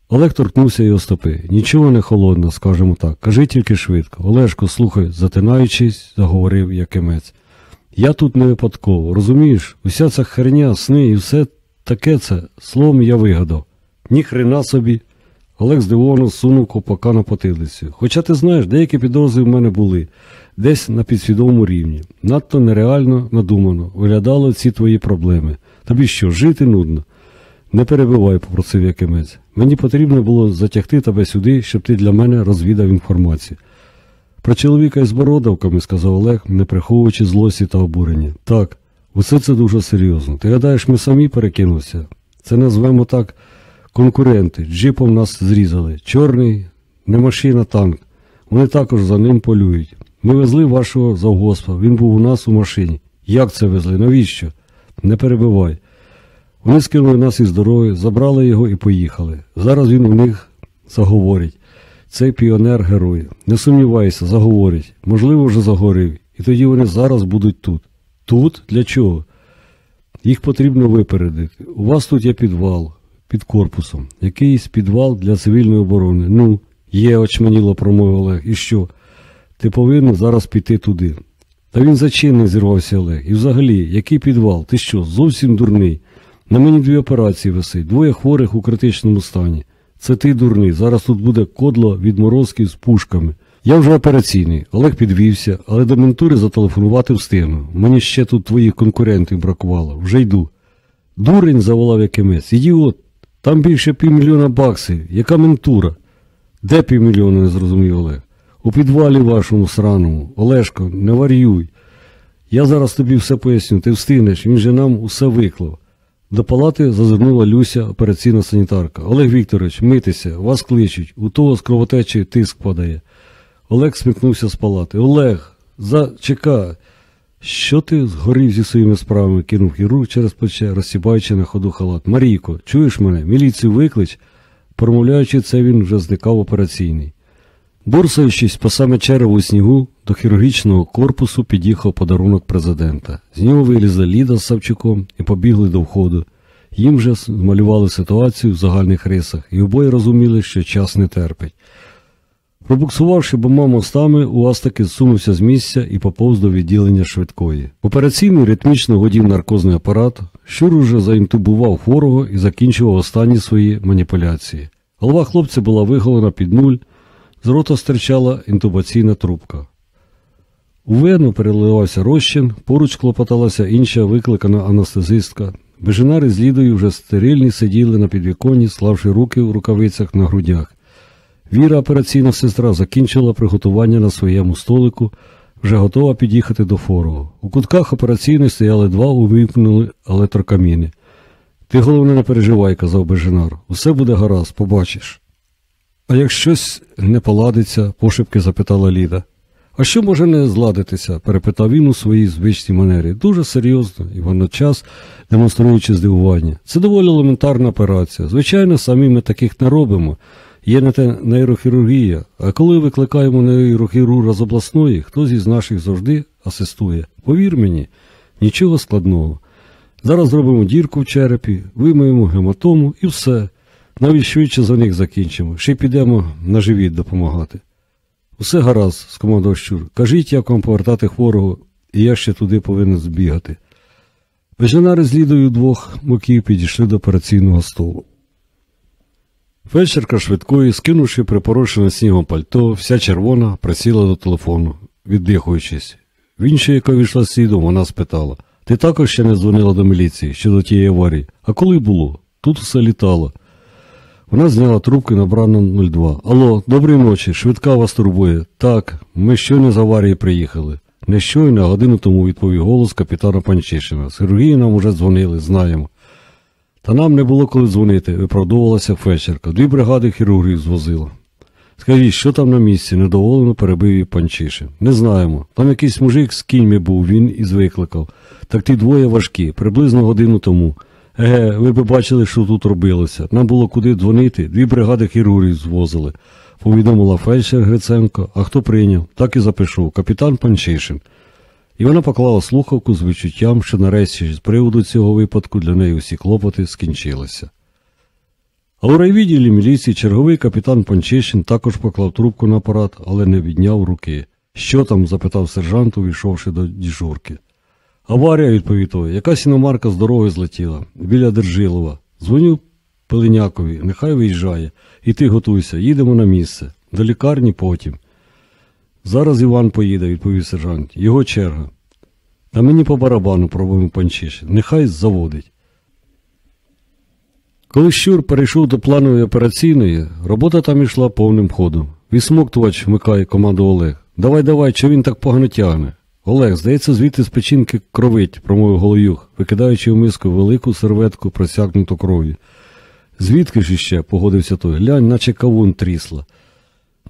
Олег торкнувся його стопи. Нічого не холодно, скажімо так. Кажи тільки швидко. Олешко, слухай, затинаючись, заговорив Якимець. Я тут не випадково, розумієш? Уся ця херня, сни і все таке це словом я вигадав. Ні хрена собі. Олег здивовано сунув копака на потилицю. Хоча ти знаєш, деякі підозри в мене були, десь на підсвідомому рівні. Надто нереально надумано, виглядали ці твої проблеми. Тобі що, жити нудно? Не перебивай, попросив Якимець. Мені потрібно було затягти тебе сюди, щоб ти для мене розвідав інформацію. Про чоловіка із бородавками, сказав Олег, не приховуючи злості та обурення. Так, усе це дуже серйозно. Ти гадаєш, ми самі перекинулися? Це назвемо так конкуренти. Джипом нас зрізали. Чорний, не машина, танк. Вони також за ним полюють. Ми везли вашого завгоспа, він був у нас у машині. Як це везли? Навіщо? Не перебивай. Вони скинули нас із дороги, забрали його і поїхали. Зараз він у них заговорить. Цей піонер герой. Не сумнівайся, заговорить. Можливо, вже загорив. І тоді вони зараз будуть тут. Тут? Для чого? Їх потрібно випередити. У вас тут є підвал під корпусом. Якийсь підвал для цивільної оборони. Ну, є, очманіло промовив Олег. І що? Ти повинен зараз піти туди. Та він зачинний, зірвався Олег. І взагалі, який підвал? Ти що, зовсім дурний? На мені дві операції висить, двоє хворих у критичному стані. Це ти дурний. Зараз тут буде кодло від морозків з пушками. Я вже операційний. Олег підвівся, але до ментури зателефонувати встигну. Мені ще тут твоїх конкурентів бракувало. Вже йду. Дурень, заволав якимець. Ідіот. Там більше півмільйона баксів. Яка ментура? Де півмільйона, не зрозумів Олег. У підвалі вашому сраному. Олешко, не варюй. Я зараз тобі все поясню, ти встигнеш, він же нам усе виклав. До палати зазирнула Люся, операційна санітарка. Олег Вікторович, митися, вас кличуть, у того з кровотечі тиск падає. Олег смикнувся з палати. Олег, зачекай. Що ти згорів зі своїми справами? кинув хірург через плече, розсібаючи на ходу халат. Марійко, чуєш мене? Міліцію виклич. Промовляючи це, він вже зникав операційний. Бурсаючись по саме черево у снігу, до хірургічного корпусу під'їхав подарунок президента. З нього вилізла Ліда з Савчуком і побігли до входу. Їм же змалювали ситуацію в загальних рисах, і обоє розуміли, що час не терпить. Пробуксувавши обома мостами, УАЗ таки зсунувся з місця і поповз до відділення швидкої. Операційний ритмічно годів наркозний апарат, щур уже заінтубував хворого і закінчував останні свої маніпуляції. Голова хлопця була виголена під нуль, з рота стирчала інтубаційна трубка. У вену переливався розчин, поруч клопоталася інша викликана анестезистка. Беженари з Лідою вже стерильні сиділи на підвіконні, славши руки в рукавицях на грудях. Віра, операційна сестра, закінчила приготування на своєму столику, вже готова під'їхати до фору. У кутках операційної стояли два увімкнули електрокаміни. Ти, головне, не переживай, казав Беженар. Усе буде гаразд, побачиш. А як щось не поладиться, пошепки запитала Ліда. А що може не зладитися? перепитав він у своїй звичній манері. Дуже серйозно і водночас демонструючи здивування. Це доволі елементарна операція. Звичайно, самі ми таких не робимо. Є на те нейрохірургія, а коли викликаємо нейрохірурга з обласної, хтось із наших завжди асистує. Повір мені, нічого складного. Зараз зробимо дірку в черепі, вимиємо гематому і все. Навіть швидше за них закінчимо. Ще й підемо на живіт допомагати. Усе гаразд, скомандував щур. Кажіть, як вам повертати хворого, і я ще туди повинен збігати. Веженари з лідою двох моків підійшли до операційного столу. Фельдшерка швидкої, скинувши припорошене снігом пальто, вся червона, присіла до телефону, віддихуючись. В іншій, яка війшла слідом, вона спитала Ти також ще не дзвонила до міліції щодо тієї аварії? А коли було? Тут все літало. Вона зняла трубку і набрала 02. Алло, доброї ночі, швидка вас турбує. Так, ми щойно з аварії приїхали. Не щойно, а годину тому відповів голос капітана Панчишина. З нам уже дзвонили, знаємо. Та нам не було коли дзвонити, виправдовувалася фельдшерка. Дві бригади хірургів звозила. Скажіть, що там на місці? недоволено перебив її Панчишин. Не знаємо. Там якийсь мужик з кіньми був, він із викликав. Так ті двоє важкі, приблизно годину тому. Еге, ви б бачили, що тут робилося. Нам було куди дзвонити, дві бригади хірургів звозили, повідомила фельдшер Гриценко, а хто прийняв, так і запишу, капітан Панчишин. І вона поклала слухавку з відчуттям, що нарешті з приводу цього випадку для неї усі клопоти скінчилися. А у райвідділі міліції черговий капітан Панчишин також поклав трубку на апарат, але не відняв руки. Що там? запитав сержант, увійшовши до діжурки. Аварія, відповів той, якась іномарка з дороги злетіла, біля Держилова. Дзвоню Пеленякові, нехай виїжджає. І ти готуйся, їдемо на місце. До лікарні потім. Зараз Іван поїде, відповів сержант. Його черга. Та мені по барабану пробуємо панчишин. Нехай заводить. Коли Щур перейшов до планової операційної, робота там йшла повним ходом. Вісмоктувач вмикає команду Олег. Давай, давай, що він так погано тягне. Олег, здається, звідти з печінки кровить, промовив Голоюх, викидаючи в миску велику серветку, просякнуту кров'ю. Звідки ж іще, погодився той, глянь, наче кавун трісла.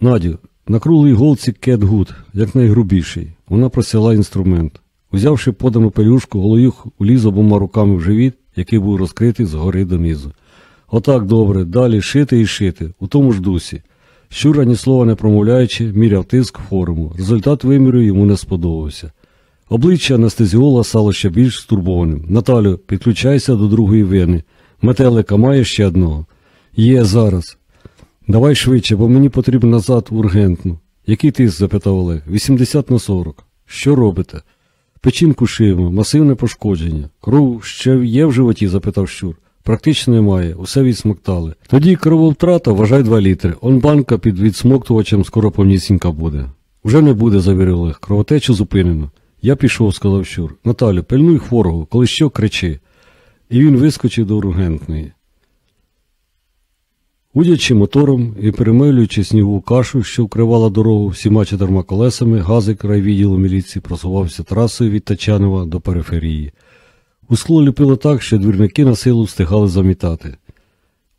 Надю, на круглій голці кетгуд, як найгрубіший. Вона просяла інструмент. Узявши подану пелюшку, Голоюх уліз обома руками в живіт, який був розкритий згори донизу. Отак добре, далі шити і шити, у тому ж дусі. Щура, ні слова не промовляючи, міряв тиск форуму. Результат виміру йому не сподобався. Обличчя анестезіола стало ще більш стурбованим. Наталю, підключайся до другої вени. Метелика має ще одного? Є зараз. Давай швидше, бо мені потрібно назад ургентно. Який тиск? запитав Олег. 80 на 40. Що робите? Печінку шиємо, масивне пошкодження. Кров ще є в животі? запитав щур. Практично немає, усе відсмоктали. Тоді крововтрата вважай 2 літри. Он банка під відсмоктувачем скоро повнісінька буде. Уже не буде, завірив Олег. Кровотечу зупинено. Я пішов, сказав щур. Наталю, пильнуй хворого, коли що кричи. І він вискочив до ургентної. Удячи мотором і перемилюючи снігову кашу, що вкривала дорогу всіма чотирма колесами, газик райвідділу міліції просувався трасою від Тачанова до периферії. У скло ліпило так, що двірники на силу встигали замітати.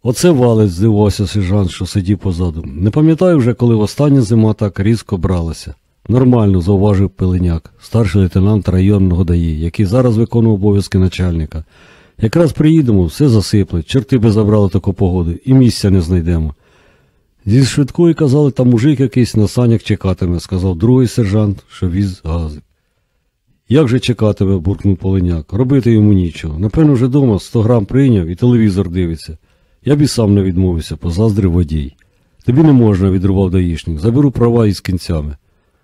Оце валець, здивувався сержант, що сидів позаду. Не пам'ятаю вже, коли остання зима так різко бралася. Нормально, зауважив Пеленяк, старший лейтенант районного ДАІ, який зараз виконував обов'язки начальника. Якраз приїдемо, все засипле, чорти би забрали таку погоду, і місця не знайдемо. Зі швидкої казали, там мужик якийсь на санях чекатиме, сказав другий сержант, що віз газик. Як же чекатиме, буркнув Полиняк. Робити йому нічого. Напевно, вже дома 100 грам прийняв і телевізор дивиться. Я б і сам не відмовився, позаздрив водій. Тобі не можна, відрубав даїшник. Заберу права із кінцями.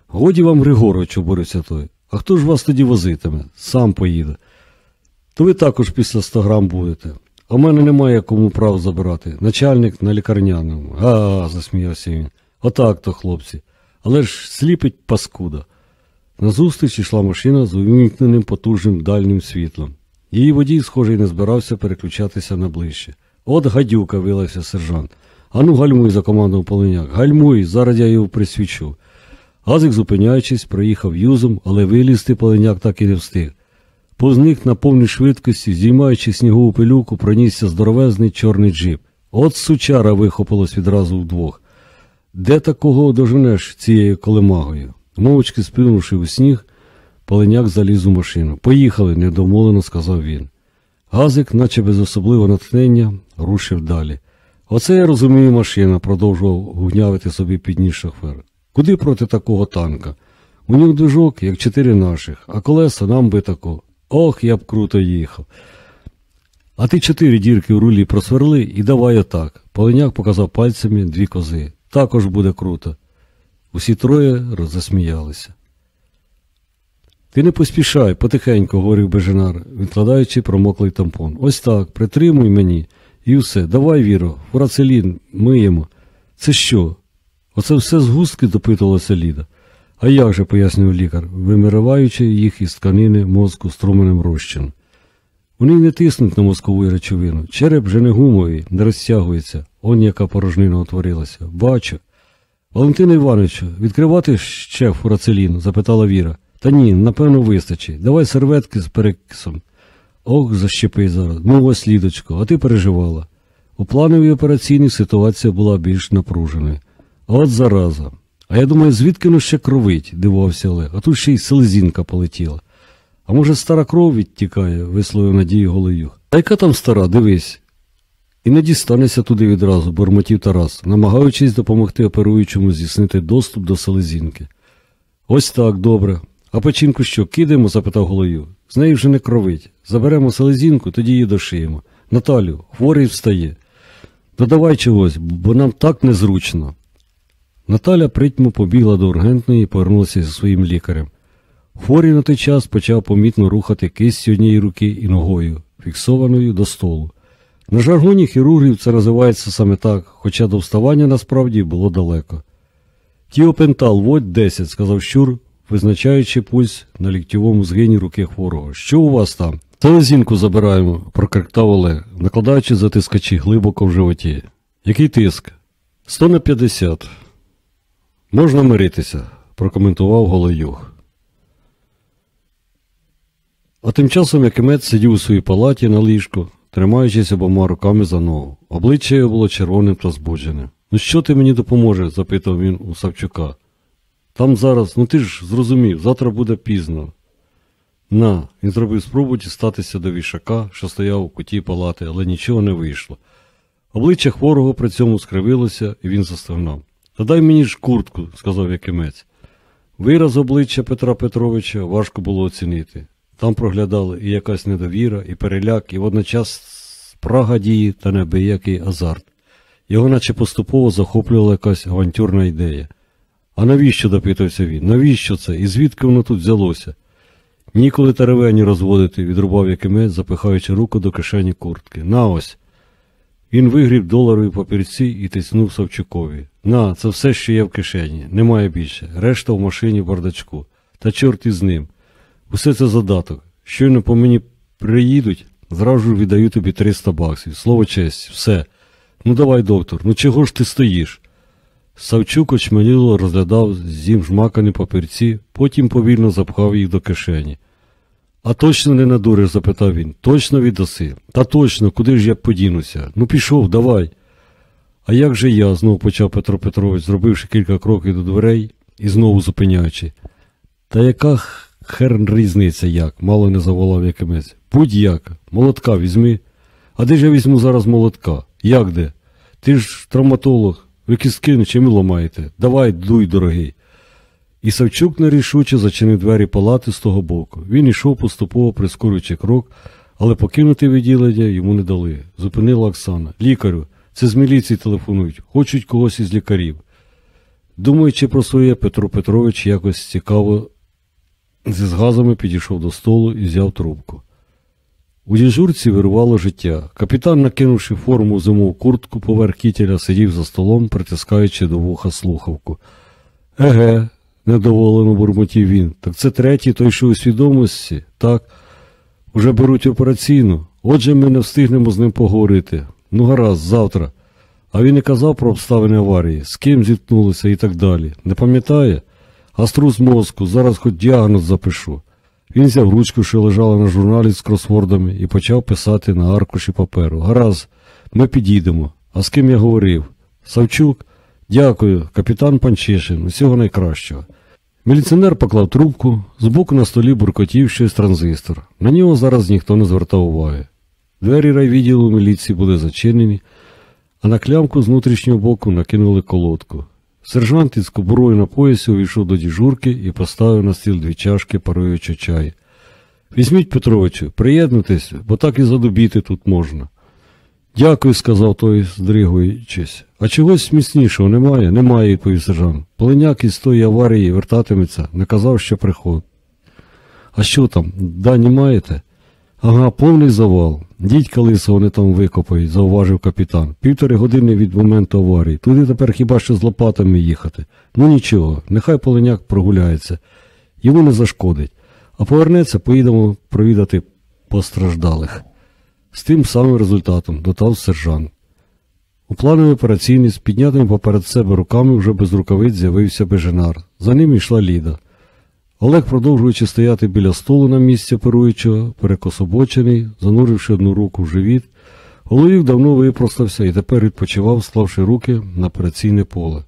Годі вам, Григорович, обурився той. А хто ж вас тоді возитиме? Сам поїде. То ви також після 100 грам будете. А в мене немає кому прав забирати. Начальник на лікарняному. А, засміявся він. Отак то, хлопці. Але ж сліпить паскуда. Назустріч йшла машина з увімкненим потужним дальнім світлом. Її водій, схожий, не збирався переключатися на ближче. От гадюка, вилився сержант. Ану, гальмуй, закомандував полиняк. Гальмуй, зараз я його присвічу. Газик, зупиняючись, проїхав юзом, але вилізти полиняк так і не встиг. Повз на повній швидкості, здіймаючи снігову пилюку, пронісся здоровезний чорний джип. От сучара вихопилось відразу вдвох. Де такого доженеш цією колемагою? Мовчки сплюнувши у сніг, Полиняк заліз у машину. Поїхали, недомолено сказав він. Газик, наче без особливого натхнення, рушив далі. Оце я розумію машина, продовжував гугнявити собі підніс шофер. Куди проти такого танка? У нього движок, як чотири наших, а колеса нам би тако. Ох, я б круто їхав. А ти чотири дірки в рулі просверли і давай отак. Полиняк показав пальцями дві кози. Також буде круто. Усі троє розасміялися. Ти не поспішай, потихеньку, говорив Беженар, відкладаючи промоклий тампон. Ось так, притримуй мені. І все. Давай, Віро, фурацелін, миємо. Це що? Оце все згустки, допитувалася Ліда. А як же, пояснював лікар, вимириваючи їх із тканини мозку струменем розчин. Вони не тиснуть на мозкову речовину. Череп вже не гумовий, не розтягується. Он яка порожнина утворилася. Бачу. Валентина Івановичу, відкривати ще фурацелін? запитала Віра. Та ні, напевно, вистачить. Давай серветки з перекисом. Ох, защепи зараз. Ну ось лідочко, а ти переживала. У плановій операційній ситуація була більш напруженою. От зараза. А я думаю, звідки ну ще кровить, дивувався Олег, а тут ще й селезінка полетіла. А може, стара кров відтікає, висловив надію Голоюх. А яка там стара, дивись. І не дістанеться туди відразу, бурмотів Тарас, намагаючись допомогти оперуючому здійснити доступ до селезінки. Ось так, добре. А печінку що, кидаємо? запитав Голою. З неї вже не кровить. Заберемо селезінку, тоді її дошиємо. Наталю, хворий встає. Додавай чогось, бо нам так незручно. Наталя притьму побігла до ургентної і повернулася зі своїм лікарем. Хворий на той час почав помітно рухати кисть однієї руки і ногою, фіксованою до столу. На жаргоні хірургів це називається саме так, хоча до вставання насправді було далеко. Тіопентал, водь 10, сказав щур, визначаючи пульс на ліктєвому згині руки хворого. Що у вас там? Селезінку забираємо, прокректав Олег, накладаючи затискачі глибоко в животі. Який тиск? Сто на п'ятдесят. Можна миритися, прокоментував Голоюх. А тим часом Якимець сидів у своїй палаті на ліжку, тримаючись обома руками за ногу. Обличчя його було червоним та збудженим. Ну що ти мені допоможеш? запитав він у Савчука. Там зараз, ну ти ж зрозумів, завтра буде пізно. На, він зробив спробу дістатися до вішака, що стояв у куті палати, але нічого не вийшло. Обличчя хворого при цьому скривилося, і він застогнав. Та дай мені ж куртку, сказав Якимець. Вираз обличчя Петра Петровича важко було оцінити. Там проглядали і якась недовіра, і переляк, і водночас спрага дії та небиякий азарт. Його наче поступово захоплювала якась авантюрна ідея. А навіщо, допитався він? Навіщо це? І звідки воно тут взялося? Ніколи теревені розводити, відрубав Якимець, запихаючи руку до кишені куртки. На ось. Він вигріб доларові папірці і тиснув Савчукові. На, це все, що є в кишені, немає більше. Решта в машині в бардачку. Та чорт із ним. Усе це задаток. Щойно по мені приїдуть, зразу віддаю тобі 300 баксів. Слово честь, все. Ну давай, доктор, ну чого ж ти стоїш? Савчук очманіло розглядав зім жмакані папірці, потім повільно запхав їх до кишені. А точно не надуриш? запитав він. Точно віддаси? Та точно, куди ж я подінуся? Ну пішов, давай. А як же я? знов почав Петро Петрович, зробивши кілька кроків до дверей і знову зупиняючи. Та яка херн різниця як? мало не заволав якимець. Будь-як, молотка візьми. А де ж я візьму зараз молотка? Як де? Ти ж травматолог. Ви кістки чим ламаєте? Давай, дуй, дорогий. І Савчук нерішуче зачинив двері палати з того боку. Він ішов поступово прискорюючи крок, але покинути відділення йому не дали. Зупинила Оксана. Лікарю, це з міліції телефонують, хочуть когось із лікарів. Думаючи про своє, Петро Петрович якось цікаво зі згазами підійшов до столу і взяв трубку. У дежурці вирувало життя. Капітан, накинувши форму зимову куртку поверх кітеля, сидів за столом, притискаючи до вуха слухавку. Еге, недоволено бурмотів він. Так це третій, той, що у свідомості, так. Уже беруть операційну. Отже, ми не встигнемо з ним поговорити. Ну, гаразд, завтра. А він і казав про обставини аварії, з ким зіткнулися і так далі. Не пам'ятає? Аструс мозку, зараз хоч діагноз запишу. Він взяв ручку, що лежала на журналі з кросвордами, і почав писати на аркуші паперу. Гаразд, ми підійдемо. А з ким я говорив? Савчук? Дякую, капітан Панчишин, усього найкращого. Міліціонер поклав трубку, збоку на столі буркотів щось транзистор. На нього зараз ніхто не звертав уваги. Двері райвідділу міліції були зачинені, а на клямку з внутрішнього боку накинули колодку. Сержант із кобурою на поясі увійшов до діжурки і поставив на стіл дві чашки паруючи чай. Візьміть, Петровичу, приєднуйтесь, бо так і задубіти тут можна. Дякую, сказав той, здригуючись. А чогось міцнішого немає? Немає, відповів сержант. Полиняк із тої аварії вертатиметься, не казав, що приход. А що там, дані маєте? Ага, повний завал. Дідька лисо вони там викопають, зауважив капітан. Півтори години від моменту аварії. Туди тепер хіба що з лопатами їхати. Ну нічого, нехай полиняк прогуляється. Йому не зашкодить. А повернеться, поїдемо провідати постраждалих. З тим самим результатом додав сержант. У плановій операційній з піднятими поперед себе руками вже без рукавиць з'явився Беженар. За ним йшла Ліда. Олег, продовжуючи стояти біля столу на місці оперуючого, перекособочений, зануривши одну руку в живіт, Головік давно випростався і тепер відпочивав, склавши руки на операційне поле.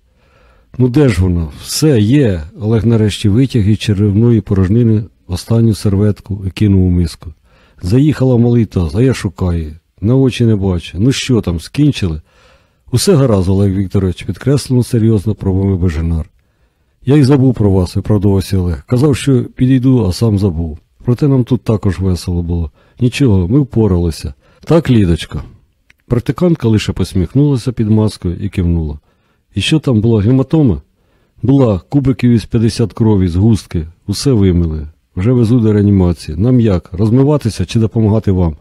Ну де ж воно? Все є. Олег нарешті витяг із черевної порожнини останню серветку і кинув у миску. Заїхала малий таз, а я шукаю. На очі не бачу. Ну що там, скінчили? Усе гаразд, Олег Вікторович, підкреслено серйозно промовив Беженар. Я й забув про вас, виправдувався Олег. Казав, що підійду, а сам забув. Проте нам тут також весело було. Нічого, ми впоралися. Так, Лідочка. Практикантка лише посміхнулася під маскою і кивнула. І що там була гематома? Була, кубиків із 50 крові, з густки, усе вимили. Вже везу до реанімації. Нам як? Розмиватися чи допомагати вам?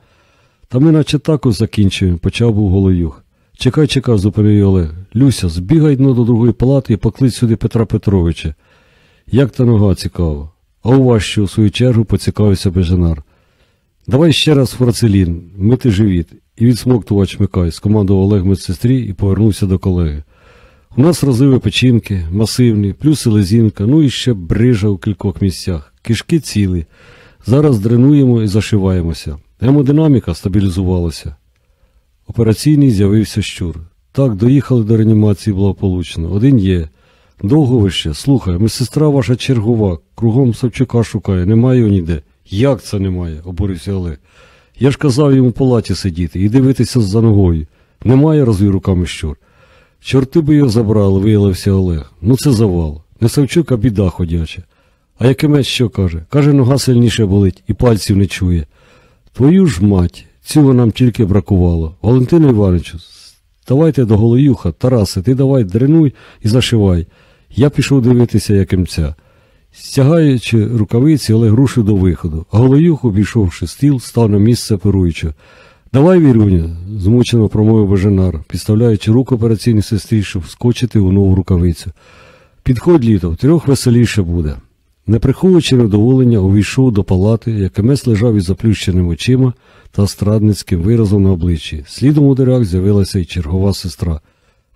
Та ми наче також закінчуємо, почав був Голоюх. Чекай, чекай, зупинив Олег. Люся, збігай дно до другої палати і поклич сюди Петра Петровича. Як та нога цікаво. А у вас що, у свою чергу, поцікавився Беженар. Давай ще раз фурацелін, мити живіт, і відсмоктувач микай, скомандував Олег медсестрі і повернувся до колеги. У нас розриви печінки, масивні, плюс селезінка, ну і ще брижа у кількох місцях. Кишки цілі. Зараз дренуємо і зашиваємося. Гемодинаміка стабілізувалася. Операційний з'явився щур. Так, доїхали до реанімації благополучно. Один є. Довго ви ще. Слухай, медсестра ваша чергова, кругом Савчука шукає, немає його ніде. Як це немає? обурився Олег. Я ж казав йому в палаті сидіти і дивитися за ногою. Немає, розвів руками щур. Чорти би його забрали, виявився Олег. Ну це завал. Не Савчук, а біда ходяча. А Якимець що каже? Каже, нога сильніше болить і пальців не чує. Твою ж мать, цього нам тільки бракувало. Валентину Івановичу, давайте до Голоюха, Тарасе, ти давай дренуй і зашивай. Я пішов дивитися, якимця. Стягаючи рукавиці, Олег рушив до виходу, Голоюх, обійшовши стіл, став на місце оперуючого. Давай, Вірюня, змучено промовив Боженар, підставляючи руку операційній сестрі, щоб вскочити у нову рукавицю. Підходь літо, трьох веселіше буде. Не приховуючи недоволення, увійшов до палати, якимець лежав із заплющеними очима та страдницьким виразом на обличчі. Слідом у дирях з'явилася й чергова сестра.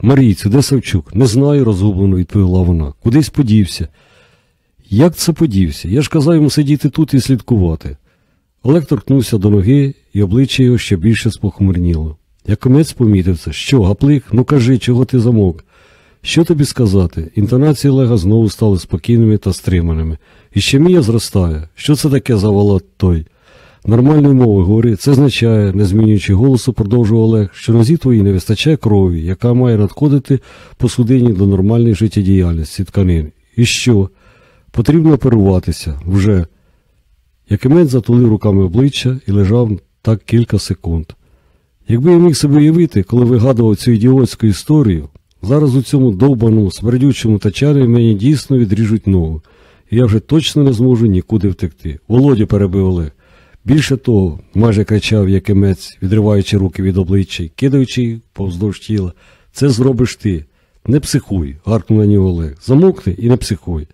Марійцю, де Савчук? Не знаю, розгублено відповіла вона. Кудись подівся. Як це подівся? Я ж казав йому сидіти тут і слідкувати. Олег торкнувся до ноги, і обличчя його ще більше спохмурніло. Якомець помітив це. Що, гаплик? Ну кажи, чого ти замовк? Що тобі сказати? Інтонації Олега знову стали спокійними та стриманими. І ще мія зростає. Що це таке за волод той? Нормальної мови говори, це означає, не змінюючи голосу, продовжував Олег, що нозі твоїй не вистачає крові, яка має надходити по судині до нормальної життєдіяльності тканин. І що? Потрібно оперуватися вже. Якимець затулив руками обличчя і лежав так кілька секунд. Якби я міг себе уявити, коли вигадував цю ідіотську історію, зараз у цьому довбаному, смердючому тачарі мені дійсно відріжуть ногу, і я вже точно не зможу нікуди втекти. Володю перебив Олег. Більше того, майже кричав Якимець, відриваючи руки від обличчя кидаючи їх повздовж тіла. Це зробиш ти. Не психуй, гаркнув на нього Олег. Замовкни і не психуй.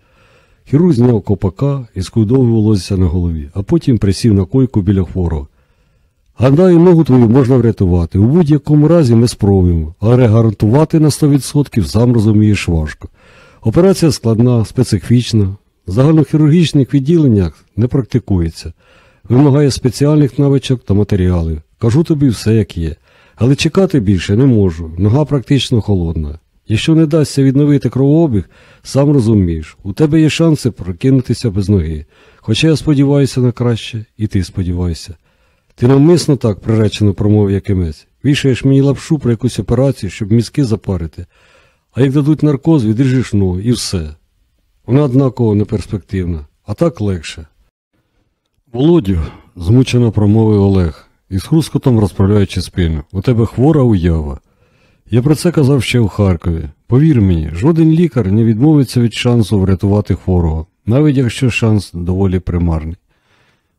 Хірург зняв копака і скудовий волосся на голові, а потім присів на койку біля хворого. Гадаю, ногу твою можна врятувати. У будь-якому разі ми спробуємо, але гарантувати на 100% сам розумієш важко. Операція складна, специфічна, в загальнохірургічних відділеннях не практикується. Вимагає спеціальних навичок та матеріалів. Кажу тобі все як є. Але чекати більше не можу. Нога практично холодна. Якщо не дасться відновити кровообіг, сам розумієш, у тебе є шанси прокинутися без ноги. Хоча я сподіваюся на краще, і ти сподівайся. Ти навмисно так приречено промовив якимець. Вішаєш мені лапшу про якусь операцію, щоб мізки запарити. А як дадуть наркоз, відріжеш ногу і все. Вона однаково неперспективна, а так легше. Володю, змучено промовив Олег, із хрускотом розправляючи спину. У тебе хвора уява. Я про це казав ще у Харкові. Повір мені, жоден лікар не відмовиться від шансу врятувати хворого, навіть якщо шанс доволі примарний.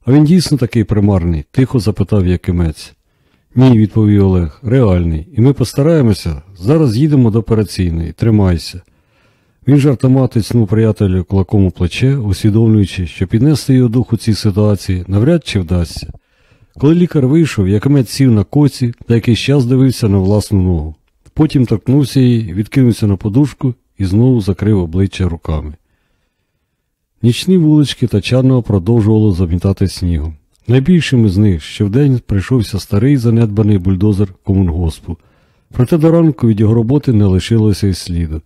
А він дійсно такий примарний, тихо запитав Якимець. Ні, відповів Олег, реальний. І ми постараємося. Зараз їдемо до операційної. Тримайся. Він жартома тицнув приятелю кулаком у плече, усвідомлюючи, що піднести його дух у цій ситуації навряд чи вдасться. Коли лікар вийшов, Якимець сів на коці та якийсь час дивився на власну ногу. Потім торкнувся її, відкинувся на подушку і знову закрив обличчя руками. Нічні вулички Тачаного продовжувало замітати снігом. Найбільшим із них щовдень прийшовся старий занедбаний бульдозер комунгоспу. Проте до ранку від його роботи не лишилося й сліду.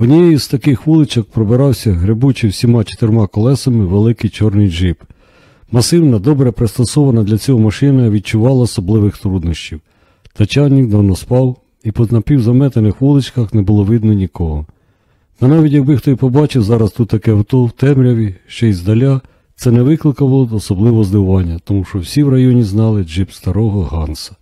Однією з таких вуличок пробирався, гребучи всіма чотирма колесами, великий чорний джип. Масивна, добре пристосована для цього машина відчувала особливих труднощів. Тачальник давно спав, і по напівзаметених вуличках не було видно нікого. Та навіть якби хто й побачив зараз тут таке авто в темряві, ще й здаля, це не викликало особливого здивування, тому що всі в районі знали джип старого Ганса.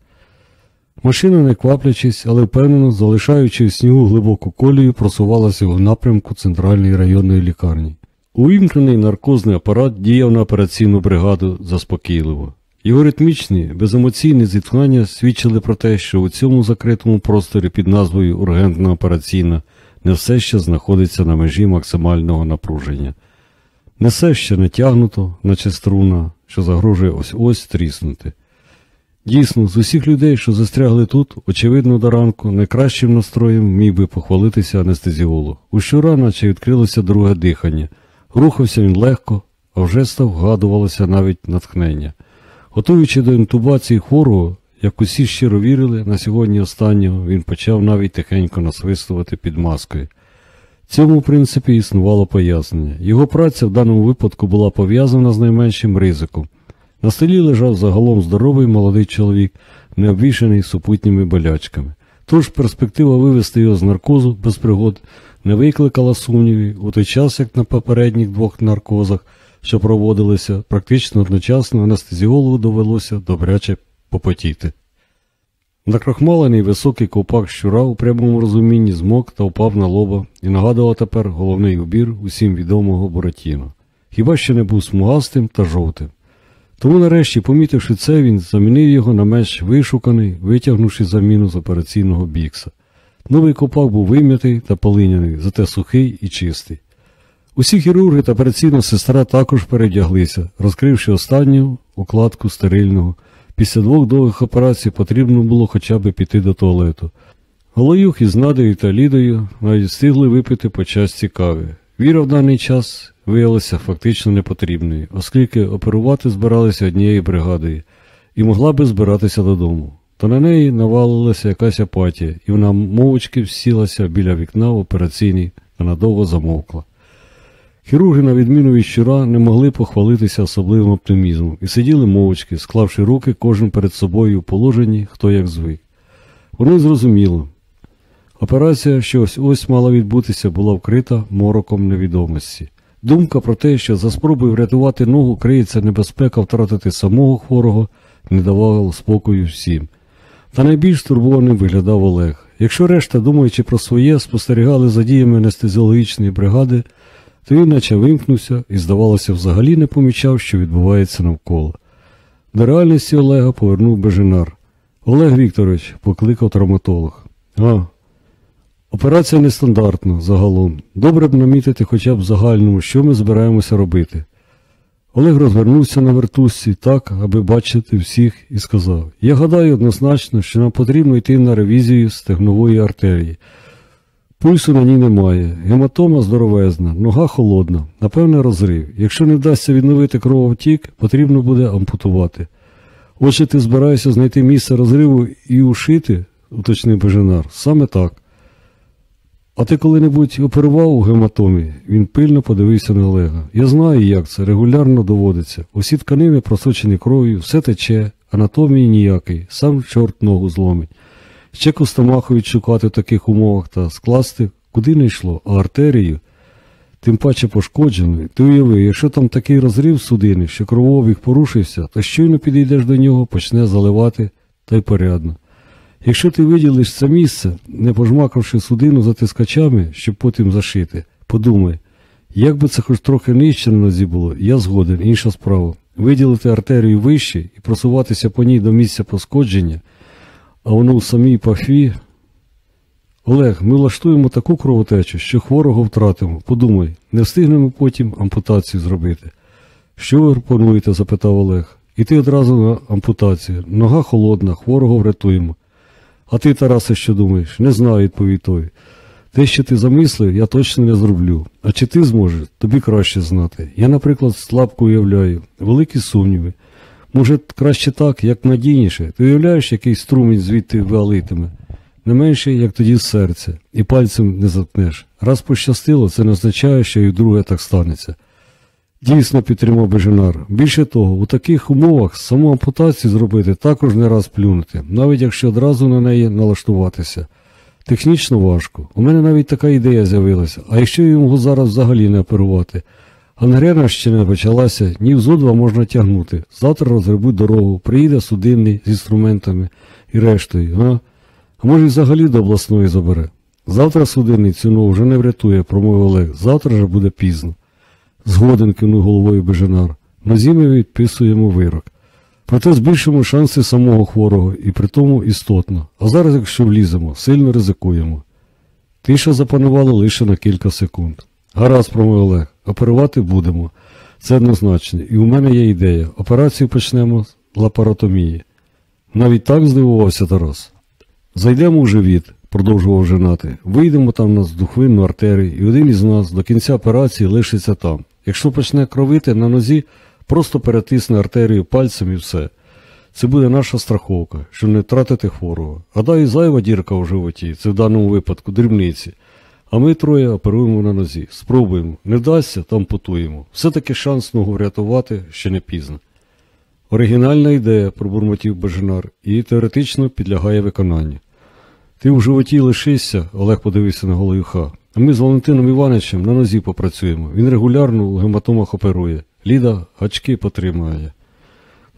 Машина, не кваплячись, але впевнено, залишаючи в снігу глибоку колію, просувалася в напрямку центральної районної лікарні. Увімкнений наркозний апарат діяв на операційну бригаду заспокійливо. Його ритмічні, беземоційні зіткнення свідчили про те, що у цьому закритому просторі під назвою Ургентна операційна не все ще знаходиться на межі максимального напруження. Не все ще натягнуто, наче струна, що загрожує ось ось тріснути. Дійсно, з усіх людей, що застрягли тут, очевидно, до ранку, найкращим настроєм міг би похвалитися анестезіолог. Ущора, наче відкрилося друге дихання. Рухався він легко, а вже став вгадувалося навіть натхнення. Готуючи до інтубації хворого, як усі щиро вірили, на сьогодні останнього він почав навіть тихенько насвистувати під маскою. Цьому, в принципі, існувало пояснення. Його праця в даному випадку була пов'язана з найменшим ризиком. На столі лежав загалом здоровий молодий чоловік, не обвішаний супутніми болячками. Тож перспектива вивести його з наркозу без пригод не викликала сумнівів у той час, як на попередніх двох наркозах, що проводилися, практично одночасно анестезіологу довелося добряче попотіти. Накрахмалений високий ковпак щура у прямому розумінні змок та впав на лоба і нагадував тепер головний убір усім відомого Буратіно. Хіба що не був смугастим та жовтим. Тому нарешті, помітивши це, він замінив його на менш вишуканий, витягнувши заміну з операційного бікса. Новий копак був вим'ятий та полиняний, зате сухий і чистий. Усі хірурги та операційна сестра також передяглися, розкривши останню укладку стерильного. Після двох довгих операцій потрібно було хоча б піти до туалету. Голоюх із Надею та Лідою навіть встигли випити по часті кави. Віра в даний час виявилася фактично непотрібною, оскільки оперувати збиралися однією бригадою і могла би збиратися додому. Та на неї навалилася якась апатія, і вона мовчки всілася біля вікна в операційній та надовго замовкла. Хірурги, на відміну від щура, не могли похвалитися особливим оптимізмом і сиділи мовчки, склавши руки кожен перед собою у положенні, хто як звик. Вони зрозуміли. Операція, що ось ось мала відбутися, була вкрита мороком невідомості. Думка про те, що за спробою врятувати ногу криється небезпека втратити самого хворого, не давала спокою всім. Та найбільш турбованим виглядав Олег. Якщо решта, думаючи про своє, спостерігали за діями анестезіологічної бригади, то він наче вимкнувся і, здавалося, взагалі не помічав, що відбувається навколо. До реальності Олега повернув Бежинар. Олег Вікторович, покликав травматолог. А, операція нестандартна загалом. Добре б намітити хоча б загальному, що ми збираємося робити. Олег розвернувся на вертушці так, аби бачити всіх, і сказав: Я гадаю однозначно, що нам потрібно йти на ревізію стегнової артерії. Пульсу на ній немає, гематома здоровезна, нога холодна, напевне, розрив. Якщо не вдасться відновити кровотік, потрібно буде ампутувати. Отже, ти збираєшся знайти місце розриву і ушити, уточнив Беженар. Саме так. А ти коли-небудь оперував у гематомі? Він пильно подивився на Олега. Я знаю, як це, регулярно доводиться. Усі тканини просочені кров'ю, все тече, анатомії ніякий, сам чорт ногу зломить. Ще Костомаху відшукати в таких умовах та скласти, куди не йшло, а артерію, тим паче пошкоджений. Ти уяви, якщо там такий розрив судини, що кровообіг порушився, то щойно підійдеш до нього, почне заливати та й порядно. Якщо ти виділиш це місце, не пожмакавши судину затискачами, щоб потім зашити, подумай, як би це хоч трохи нижче на нозі було, я згоден, інша справа. Виділити артерію вище і просуватися по ній до місця пошкодження, а воно у самій пахві. Олег, ми влаштуємо таку кровотечу, що хворого втратимо. Подумай, не встигнемо потім ампутацію зробити. Що ви пропонуєте? запитав Олег. Іти одразу на ампутацію. Нога холодна, хворого врятуємо. А ти, Тарасе, що думаєш? Не знаю, відповів той. Те, що ти замислив, я точно не зроблю. А чи ти зможеш, тобі краще знати. Я, наприклад, слабко уявляю, великі сумніви. Може, краще так, як надійніше. Ти уявляєш, який струмінь звідти валитиме? Не менше, як тоді з серця, і пальцем не заткнеш. Раз пощастило, це не означає, що і вдруге так станеться. Дійсно підтримав Беженар. Більше того, у таких умовах саму ампутацію зробити також не раз плюнути, навіть якщо одразу на неї налаштуватися. Технічно важко. У мене навіть така ідея з'явилася, а якщо йому зараз взагалі не оперувати. Гангрена ще не почалася, ні в зо два можна тягнути. Завтра розгребуть дорогу, приїде судинний з інструментами і рештою, а? А може взагалі до обласної забере. Завтра судинний цю ногу вже не врятує, промовив Олег. Завтра вже буде пізно. Згоден кивнув головою Беженар. Нозі ми відписуємо вирок. Проте збільшимо шанси самого хворого і при тому істотно. А зараз, якщо вліземо, сильно ризикуємо. Тиша запанувала лише на кілька секунд. Гаразд, промовив Олег, оперувати будемо. Це однозначно. І у мене є ідея. Операцію почнемо з лапаротомії. Навіть так здивувався Тарас. Зайдемо у живіт, продовжував женати. Вийдемо там на здухвинну артерію, і один із нас до кінця операції лишиться там. Якщо почне кровити на нозі, просто перетисне артерію пальцем і все. Це буде наша страховка, щоб не втратити хворого. Гадаю, зайва дірка у животі, це в даному випадку дрібниці. А ми троє оперуємо на нозі. Спробуємо. Не вдасться, там путуємо. Все-таки шанс ногу врятувати ще не пізно. Оригінальна ідея, пробурмотів Беженар, і теоретично підлягає виконанню. Ти в животі лишишся, Олег подивився на Голоюха. А ми з Валентином Івановичем на нозі попрацюємо. Він регулярно у гематомах оперує. Ліда гачки потримає.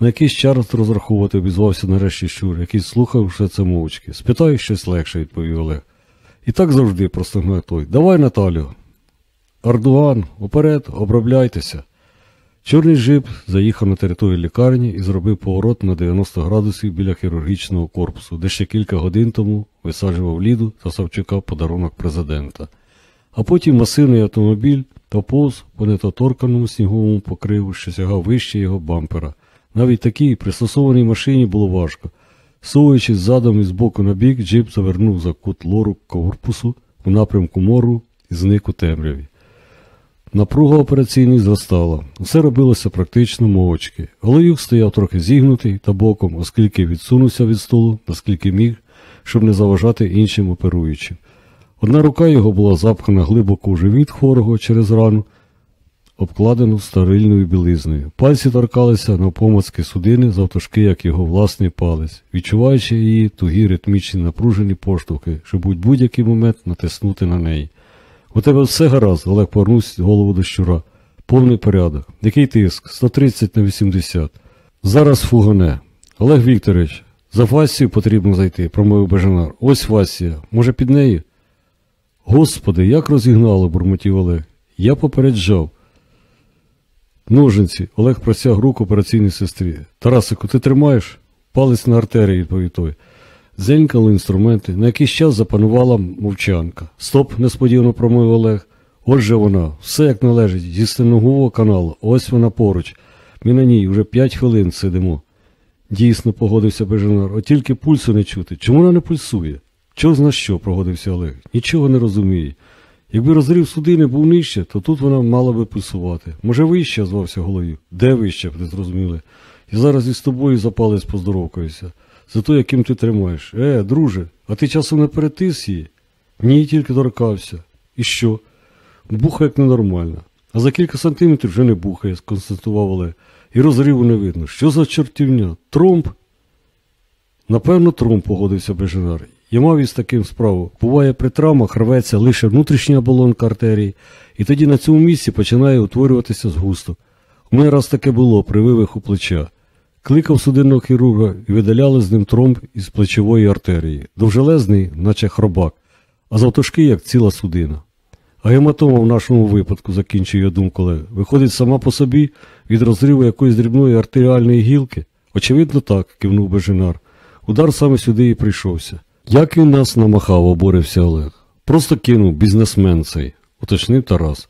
На якийсь час розраховувати обізвався нарешті Щур, який слухав все це мовчки. Спитай щось легше, відповів Олег. І так завжди простогнав той. Давай, Наталю. Ардуан, уперед, обробляйтеся. Чорний джип заїхав на територію лікарні і зробив поворот на 90 градусів біля хірургічного корпусу, де ще кілька годин тому висаджував Ліду та Савчука подарунок президента. А потім масивний автомобіль поповз по недоторканому сніговому покриву, що сягав вище його бампера. Навіть такій пристосованій машині було важко. Совуючись задом і з боку на бік, джип завернув за кут лору корпусу у напрямку мору і зник у темряві. Напруга операційної зростала. Все робилося практично мовчки. Голоюк стояв трохи зігнутий та боком, оскільки відсунувся від столу, наскільки міг, щоб не заважати іншим оперуючим. Одна рука його була запхана глибоко у живіт хворого через рану, обкладену старильною білизною. Пальці торкалися навпомацьки судини завтошки, як його власний палець, відчуваючи її тугі ритмічні напружені поштовхи, щоб у будь-який момент натиснути на неї. У тебе все гаразд, Олег повернувся голову до щура. Повний порядок. Який тиск? 130 на 80. Зараз фугане. Олег Вікторович, за Фасію потрібно зайти, промовив Бежанар. Ось Фасія. Може під нею? Господи, як розігнало, бурмотів Олег. Я попереджав. Ножинці. Олег простяг руку операційній сестрі. Тарасику, ти тримаєш? Палець на артерії, відповів той. Зенькали інструменти. На якийсь час запанувала мовчанка. Стоп, несподівано промовив Олег. Отже вона, все як належить, зі стеногового каналу, ось вона поруч. Ми на ній вже п'ять хвилин сидимо. Дійсно, погодився Бежанар, от тільки пульсу не чути. Чому вона не пульсує? Чого зна що, погодився Олег. Нічого не розуміє. Якби розрив судини був нижче, то тут вона мала би пульсувати. Може, вище, звався головою. Де вище, не зрозуміли. І зараз із тобою запалець поздоровкаюся. За то, яким ти тримаєш. Е, друже, а ти часом не перетис її? Ні, тільки торкався. І що? Бухає як ненормально. А за кілька сантиметрів вже не бухає, сконстатував Олег. І розриву не видно. Що за чортівня? Тромб? Напевно, тромб, погодився Беженар. Я мав із таким справу. Буває, при травмах рветься лише внутрішня оболонка артерії, і тоді на цьому місці починає утворюватися згусток. У мене раз таке було при вивиху плеча. Кликав судинного хірурга і видаляли з ним тромб із плечової артерії. Довжелезний, наче хробак, а завтошки, як ціла судина. А гематома в нашому випадку, закінчує я думку Олег, виходить сама по собі від розриву якоїсь дрібної артеріальної гілки? Очевидно, так, кивнув Бежинар. Удар саме сюди і прийшовся. Як він нас намахав, обурився Олег. Просто кинув бізнесмен цей, уточнив Тарас.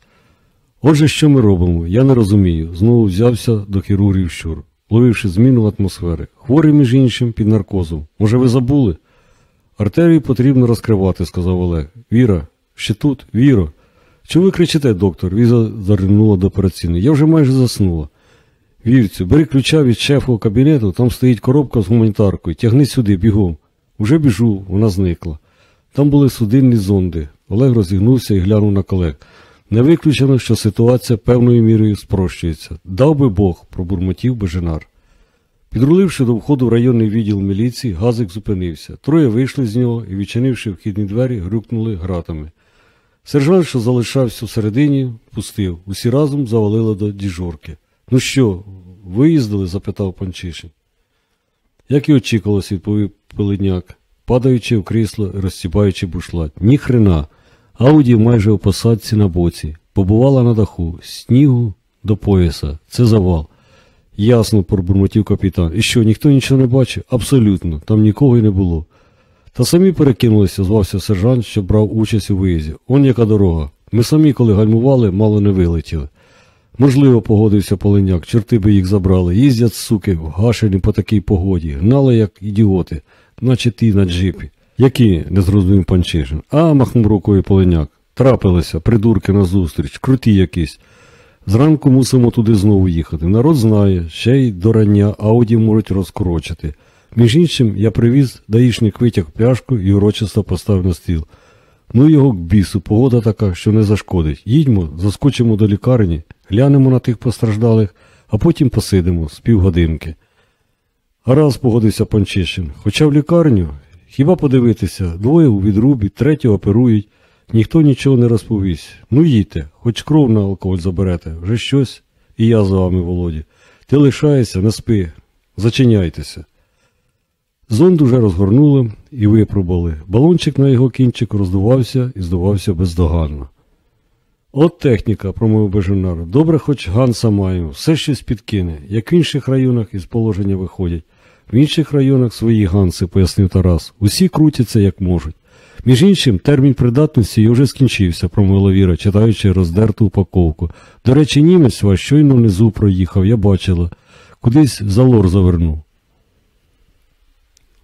Отже, що ми робимо? Я не розумію. Знову взявся до хірургів щур, ловивши зміну атмосфери. Хворий, між іншим, під наркозом. Може, ви забули? Артерію потрібно розкривати, сказав Олег. Віра, ще тут, Віро. Чого ви кричите, доктор? Віза заринула до операційної. Я вже майже заснула. Вірцю, бери ключа від шефового кабінету, там стоїть коробка з гуманітаркою. Тягни сюди, бігом. Уже біжу, вона зникла. Там були судинні зонди. Олег розігнувся і глянув на колег. Не виключено, що ситуація певною мірою спрощується. Дав би Бог, пробурмотів Беженар. Підруливши до входу в районний відділ міліції, газик зупинився. Троє вийшли з нього і, відчинивши вхідні двері, грюкнули гратами. Сержант, що залишався всередині, пустив. Усі разом завалили до діжорки. Ну що, виїздили? запитав Панчишин. Як і очікувалось, відповів Пилиняк, падаючи в крісло і розстібаючи бушлат. Ні хрена. Ауді майже у посадці на боці. Побувала на даху, снігу до пояса. Це завал. Ясно, пробурмотів капітан. І що, ніхто нічого не бачив? Абсолютно, там нікого й не було. Та самі перекинулися, звався сержант, що брав участь у виїзді. Он яка дорога. Ми самі, коли гальмували, мало не вилетіли. Можливо, погодився Полиняк, чорти би їх забрали. Їздять, суки, вгашені по такій погоді, гнали, як ідіоти, наче ті на джипі. Які, не зрозумів панчишин. А, махнув рукою Полиняк. Трапилися, придурки назустріч, круті якісь. Зранку мусимо туди знову їхати. Народ знає, ще й до рання ауді можуть розкорочити. Між іншим, я привіз, даїшник витяг пляшку і урочисто поставив на стіл. Ну його к бісу, погода така, що не зашкодить. Їдьмо, заскочимо до лікарні, глянемо на тих постраждалих, а потім посидимо з півгодинки. Гаразд, погодився Панчишин. Хоча в лікарню, хіба подивитися, двоє у відрубі, третього оперують, ніхто нічого не розповість. Ну їдьте, хоч кров на алкоголь заберете, вже щось, і я з вами, Володі. Ти лишаєшся, не спи, зачиняйтеся. Зонд уже розгорнули і випробували. Балончик на його кінчик роздувався і здувався бездоганно. От техніка, промовив Беженар. Добре, хоч Ганса маємо, все щось підкине, як в інших районах із положення виходять. В інших районах свої ганси, пояснив Тарас. Усі крутяться як можуть. Між іншим, термін придатності вже скінчився, промовила Віра, читаючи роздерту упаковку. До речі, німець ваш щойно внизу проїхав, я бачила. Кудись за лор завернув.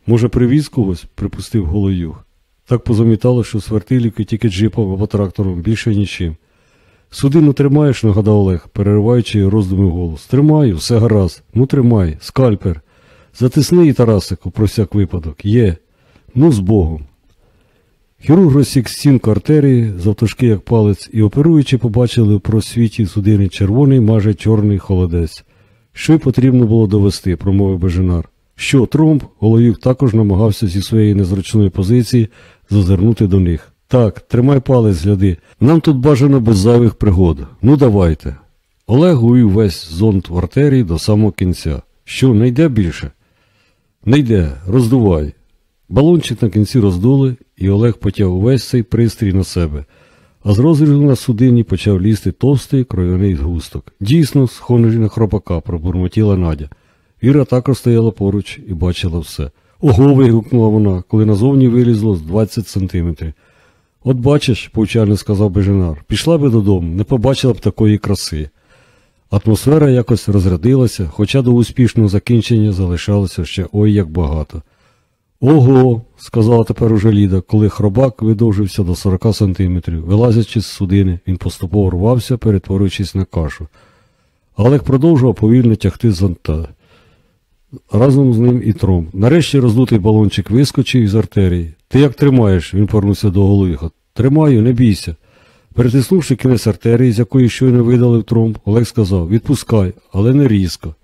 Може, привіз когось, припустив Голоюг. Так позамітало, що свертилівки тільки джипом або трактором, більше нічим. Судину тримаєш, нагадав Олег, перериваючи роздуми голос. Тримаю, все гаразд. Ну тримай, скальпер. Затисни її, Тарасику, про всяк випадок. Є. Ну, з Богом. Хірург розсік стінку артерії, завтовшки як палець, і оперуючи, побачили в просвіті судини червоний, майже чорний холодець. Що й потрібно було довести, промовив Беженар. Що, Тромб, Головюк також намагався зі своєї незручної позиції зазирнути до них. Так, тримай палець, гляди. Нам тут бажано без зайвих пригод. Ну давайте. Олег увів весь зонд в артерії до самого кінця. Що, не йде більше? Не йде, роздувай. Балончик на кінці роздули, і Олег потяг увесь цей пристрій на себе, а з розрізу на судині почав лізти товстий кров'яний згусток. Дійсно, схожий на хропака, пробурмотіла Надя. Віра також стояла поруч і бачила все. Ого. вигукнула вона, коли назовні вилізло з 20 сантиметрів. От бачиш, повчально сказав Беженар, пішла би додому, не побачила б такої краси. Атмосфера якось розрядилася, хоча до успішного закінчення залишалося ще ой як багато. Ого, сказала тепер уже Ліда, коли хробак видовжився до 40 сантиметрів. Вилазячи з судини, він поступово рвався, перетворюючись на кашу. Олег продовжував повільно тягти зонта. Разом з ним і тром. Нарешті роздутий балончик вискочив із артерії. Ти як тримаєш? Він повернувся до Голуїха. Тримаю, не бійся. Перетиснувши кінець артерії, з якої щойно видалив тромб, Олег сказав відпускай, але не різко.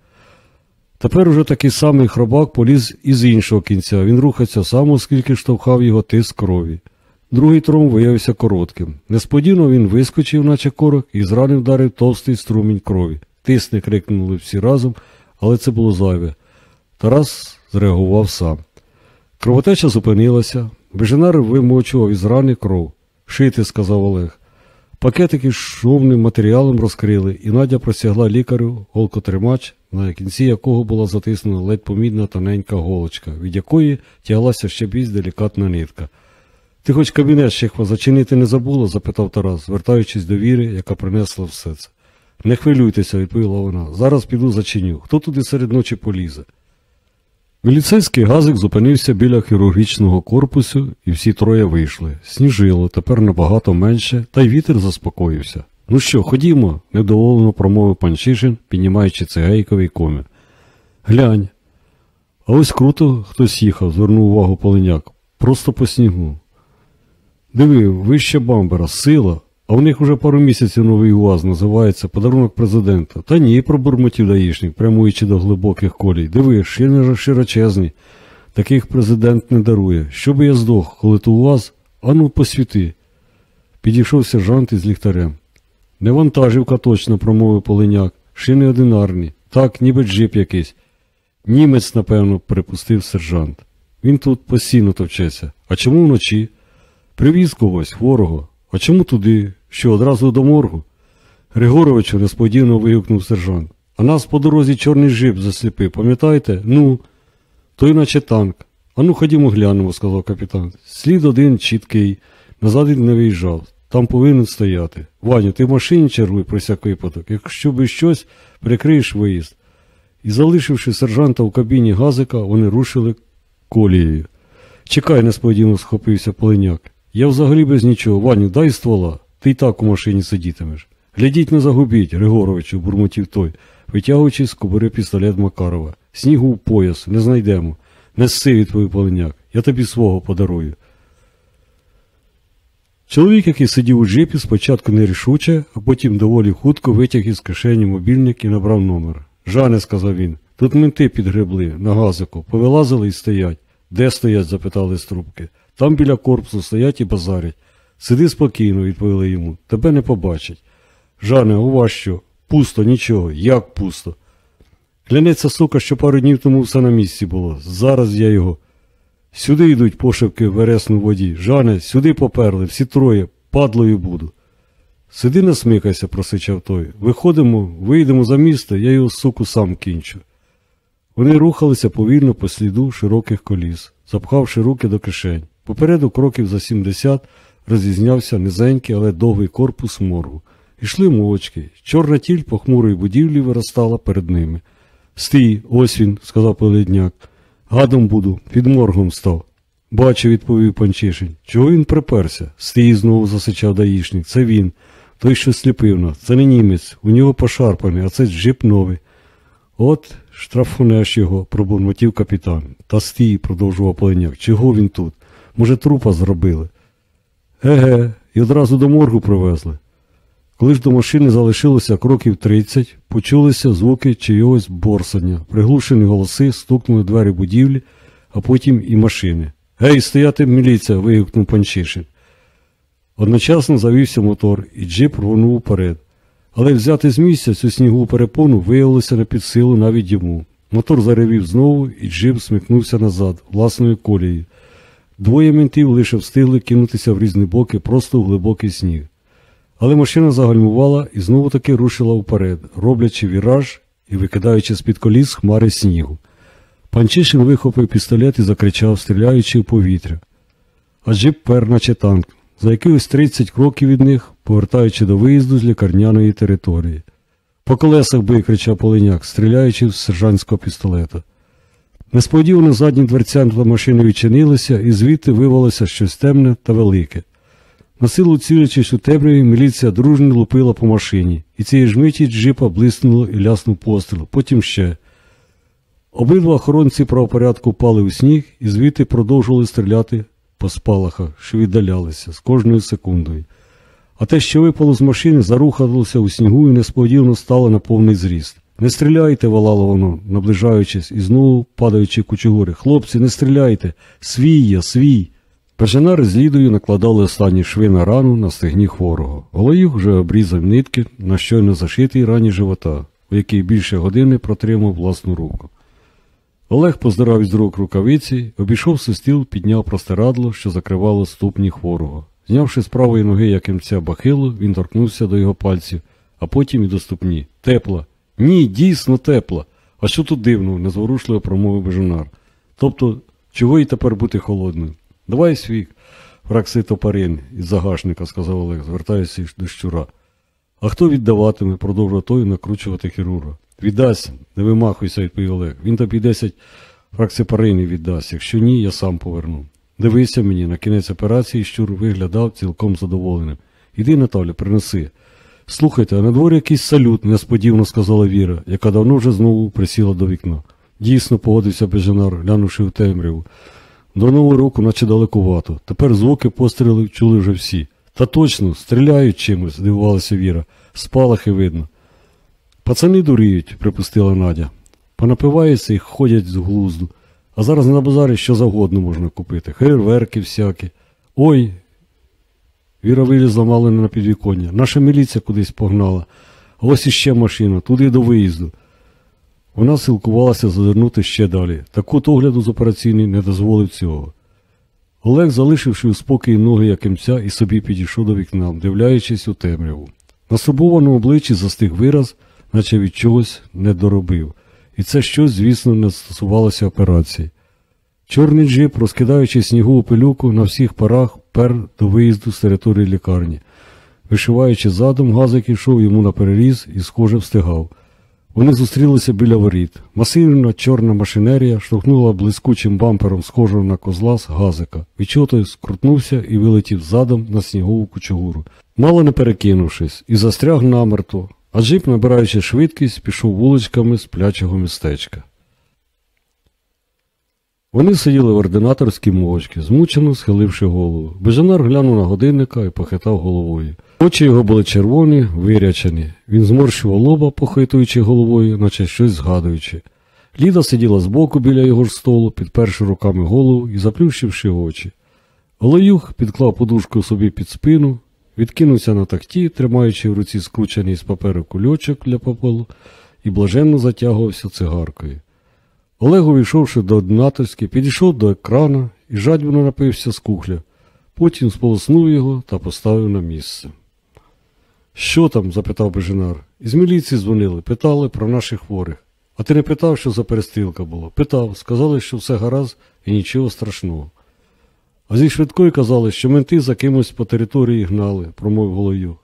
Тепер уже такий самий хробак поліз із іншого кінця. Він рухався сам, оскільки штовхав його тиск крові. Другий тромб виявився коротким. Несподівано він вискочив, наче корок, і з рани вдарив товстий струмінь крові. Тисни крикнули всі разом, але це було зайве. Тарас зреагував сам. Кровотеча зупинилася. Беженар вимочував із рани кров. Шити, сказав Олег. Пакетики з шовним матеріалом розкрили, і Надя просягла лікарю голкотримач, на кінці якого була затиснена ледь помідна тоненька голочка, від якої тяглася ще більш делікатна нитка. Ти хоч кабінет Шехва зачинити не забула? запитав Тарас, звертаючись до віри, яка принесла все це. Не хвилюйтеся, відповіла вона. Зараз піду зачиню. Хто туди серед ночі полізе? Міліцейський газик зупинився біля хірургічного корпусу, і всі троє вийшли. Сніжило, тепер набагато менше, та й вітер заспокоївся. Ну що, ходімо, недоволено промовив пан Чишин, піднімаючи цегейковий комір. Глянь. А ось круто хтось їхав, звернув увагу полиняк. Просто по снігу. Диви, вище бамбера, сила, а в них уже пару місяців новий УАЗ називається подарунок президента. Та ні, пробурмотів даїшник, прямуючи до глибоких колій. Диви, шини широчезні. Таких президент не дарує. Що би я здох, коли то УАЗ? Ану, посвіти. Підійшов сержант із ліхтарем. Не вантажівка точно, промовив полиняк. Шини одинарні. Так, ніби джип якийсь. Німець, напевно, припустив сержант. Він тут постійно товчеться. А чому вночі? Привіз когось, хворого. А чому туди? Що, одразу до моргу? Григоровичу несподівано вигукнув сержант. А нас по дорозі чорний жип засліпив, пам'ятаєте? Ну, той наче танк. Ану, ходімо глянемо, сказав капітан. Слід один чіткий, назад він не виїжджав. Там повинен стояти. Ваню, ти в машині чергуй про всяк випадок. Якщо би щось, прикриєш виїзд. І залишивши сержанта в кабіні газика, вони рушили колією. Чекай, несподівано схопився полиняк. Я взагалі без нічого. Ваню, дай ствола, ти й так у машині сидітимеш. Глядіть, не загубіть, Григоровичу, бурмотів той, витягуючи з кобури пістолет Макарова. Снігу в пояс, не знайдемо. Не сси, відповів полиняк. Я тобі свого подарую. Чоловік, який сидів у джипі, спочатку нерішуче, а потім доволі хутко витяг із кишені мобільник і набрав номер. Жане, сказав він, тут менти підгребли на газику, повилазили і стоять. Де стоять? запитали з трубки. Там біля корпусу стоять і базарять. Сиди спокійно, відповіли йому. Тебе не побачать. Жане, у вас що? Пусто, нічого. Як пусто? Клянеться, сука, що пару днів тому все на місці було. Зараз я його. Сюди йдуть пошепки в вересну воді. Жане, сюди поперли, всі троє, падлою буду. Сиди не смикайся, просичав той. Виходимо, вийдемо за місто, я його суку сам кінчу. Вони рухалися повільно по сліду широких коліс, запхавши руки до кишень. Попереду кроків за 70 розрізнявся низенький, але довгий корпус моргу. Ішли мовчки. Чорна тіль похмурої будівлі виростала перед ними. Стій, ось він, сказав Поледняк. Гадом буду, під моргом став. Бачу, відповів панчишин. Чого він приперся? Стій знову засичав даїшник. Це він. Той, що сліпив нас. Це не німець. У нього пошарпаний, а це джип новий. От штрафунеш його, пробурмотів капітан. Та стій, продовжував Полиняк. Чого він тут? Може, трупа зробили? Еге, і одразу до моргу привезли. Коли ж до машини залишилося кроків 30, почулися звуки чийогось борсання, приглушені голоси, стукнули двері будівлі, а потім і машини. Гей, стояти міліція! вигукнув Панчишин. Одночасно завівся мотор, і джип рвонув уперед. Але взяти з місця цю снігову перепону виявилося не під силу навіть йому. Мотор заревів знову, і джип смикнувся назад, власною колією. Двоє ментів лише встигли кинутися в різні боки, просто в глибокий сніг. Але машина загальмувала і знову таки рушила вперед, роблячи віраж і викидаючи з-під коліс хмари снігу. Панчишин вихопив пістолет і закричав, стріляючи в повітря. А джип пер, наче танк, за якихось 30 кроків від них, повертаючи до виїзду з лікарняної території. По колесах бий, кричав Полиняк, стріляючи з сержантського пістолета. Несподівано задні дверцянта машини відчинилися, і звідти вивалося щось темне та велике. На силу цілячись у темряві, міліція дружно лупила по машині, і цієї ж миті джипа блиснуло і ляснув постріл, потім ще. Обидва охоронці правопорядку впали у сніг і звідти продовжували стріляти по спалахах, що віддалялися з кожною секундою. А те, що випало з машини, зарухалося у снігу і несподівано стало на повний зріст. Не стріляйте, волало воно, наближаючись і знову падаючи кучугури. Хлопці, не стріляйте! Свій я, свій! Перженари з Лідою накладали останні шви на рану на стегні хворого. Голоюх вже обрізав нитки на щойно зашитій рані живота, у якій більше години протримав власну руку. Олег поздирав із рук рукавиці, обійшов сустіл, підняв простирадло, що закривало ступні хворого. Знявши з правої ноги якимця бахилу, він торкнувся до його пальців, а потім і до ступні. Тепла. Ні, дійсно тепла. А що тут дивно, незворушливо промовив бежунар. Тобто, чого і тепер бути холодною? Давай свій фракси топарин із загашника, сказав Олег, звертаючись до щура. А хто віддаватиме, продовжував той накручувати хірурга. Віддасть, не вимахуйся, відповів Олег. Він тобі 10 фраксипаринів віддасть. Якщо ні, я сам поверну. Дивися мені, на кінець операції щур виглядав цілком задоволеним. Іди, Наталя, принеси. Слухайте, а на дворі якийсь салют, несподівано сказала Віра, яка давно вже знову присіла до вікна. Дійсно, погодився Бежанар, глянувши в темряву. До нового року, наче далекувато. Тепер звуки пострілів чули вже всі. Та точно, стріляють чимось, здивувалася Віра. Спалахи видно. Пацани дуріють, припустила Надя. Понапиваються і ходять з глузду. А зараз на базарі що завгодно можна купити. Фейерверки всякі. Ой. Віра вилізла мало не на підвіконня. Наша міліція кудись погнала. Ось іще машина, туди до виїзду. Вона силкувалася зазирнути ще далі. Та кут огляду з операційний не дозволив цього. Олег, залишивши у спокій ноги якимця, і собі підійшов до вікна, дивляючись у темряву. На собованому обличчі застиг вираз, наче від чогось не доробив. І це щось, звісно, не стосувалося операції. Чорний джип, розкидаючи снігову пилюку на всіх парах, пер до виїзду з території лікарні. Вишиваючи задом, газик йшов йому на переріз і схоже встигав. Вони зустрілися біля воріт. Масивна чорна машинерія штовхнула блискучим бампером схожого на козла з газика. Від скрутнувся і вилетів задом на снігову кучугуру, мало не перекинувшись, і застряг намертво, а джип, набираючи швидкість, пішов вуличками з плячого містечка. Вони сиділи в ординаторській мовчки, змучено схиливши голову. Бежанар глянув на годинника і похитав головою. Очі його були червоні, вирячені. Він зморщував лоба, похитуючи головою, наче щось згадуючи. Ліда сиділа збоку біля його ж столу, підперши руками голову і заплющивши очі. Олеюх підклав подушку собі під спину, відкинувся на такті, тримаючи в руці скручений з паперу кульочок для попелу, і блаженно затягувався цигаркою. Олег, увійшовши до однаторськи, підійшов до екрана і жадібно напився з кухля. Потім сполоснув його та поставив на місце. Що там? запитав Бежинар. Із міліції дзвонили, питали про наших хворих. А ти не питав, що за перестрілка була? Питав, сказали, що все гаразд і нічого страшного. А зі швидкої казали, що менти за кимось по території гнали, промовив Голою.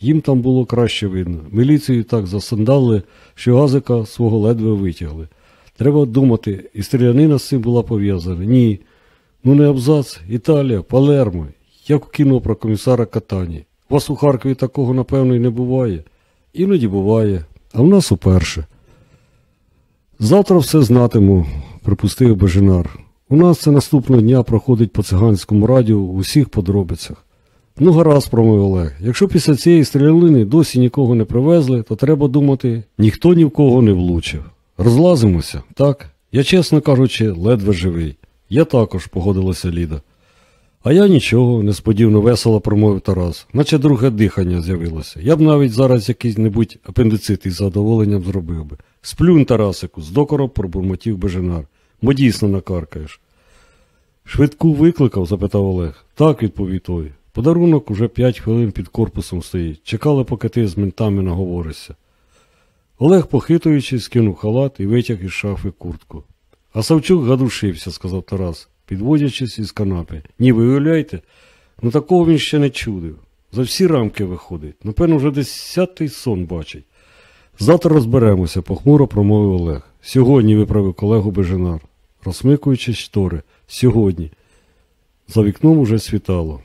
Їм там було краще видно. Міліцію так засандали, що газика свого ледве витягли. Треба думати, і стрілянина з цим була пов'язана. Ні. Ну не абзац, Італія, Палермо, як у кіно про комісара Катані. У вас у Харкові такого, напевно, і не буває. Іноді буває, а в нас уперше. Завтра все знатиму, припустив Бежинар. У нас це наступного дня проходить по циганському радіо у усіх подробицях. Ну, гаразд, промовив Олег. Якщо після цієї стрілянини досі нікого не привезли, то треба думати, ніхто ні в кого не влучив. Розлазимося, так? Я, чесно кажучи, ледве живий. Я також, погодилася Ліда. А я нічого, несподівано весело промовив Тарас, наче друге дихання з'явилося. Я б навіть зараз якийсь-небудь апендицит із задоволенням зробив би. Сплюнь, Тарасику, з докором пробурмотів Беженар. Бо дійсно накаркаєш. Швидку викликав? запитав Олег. Так, відповів той. Подарунок уже п'ять хвилин під корпусом стоїть. Чекали, поки ти з ментами наговоришся. Олег, похитуючись, скинув халат і витяг із шафи куртку. А Савчук гадушився, сказав Тарас, підводячись із канапи. Ні, ви уявляєте? Ну такого він ще не чудив. За всі рамки виходить. Напевно, вже десятий сон бачить. Завтра розберемося, похмуро промовив Олег. Сьогодні виправив колегу Беженар, розсмикуючи штори. Сьогодні. За вікном уже світало.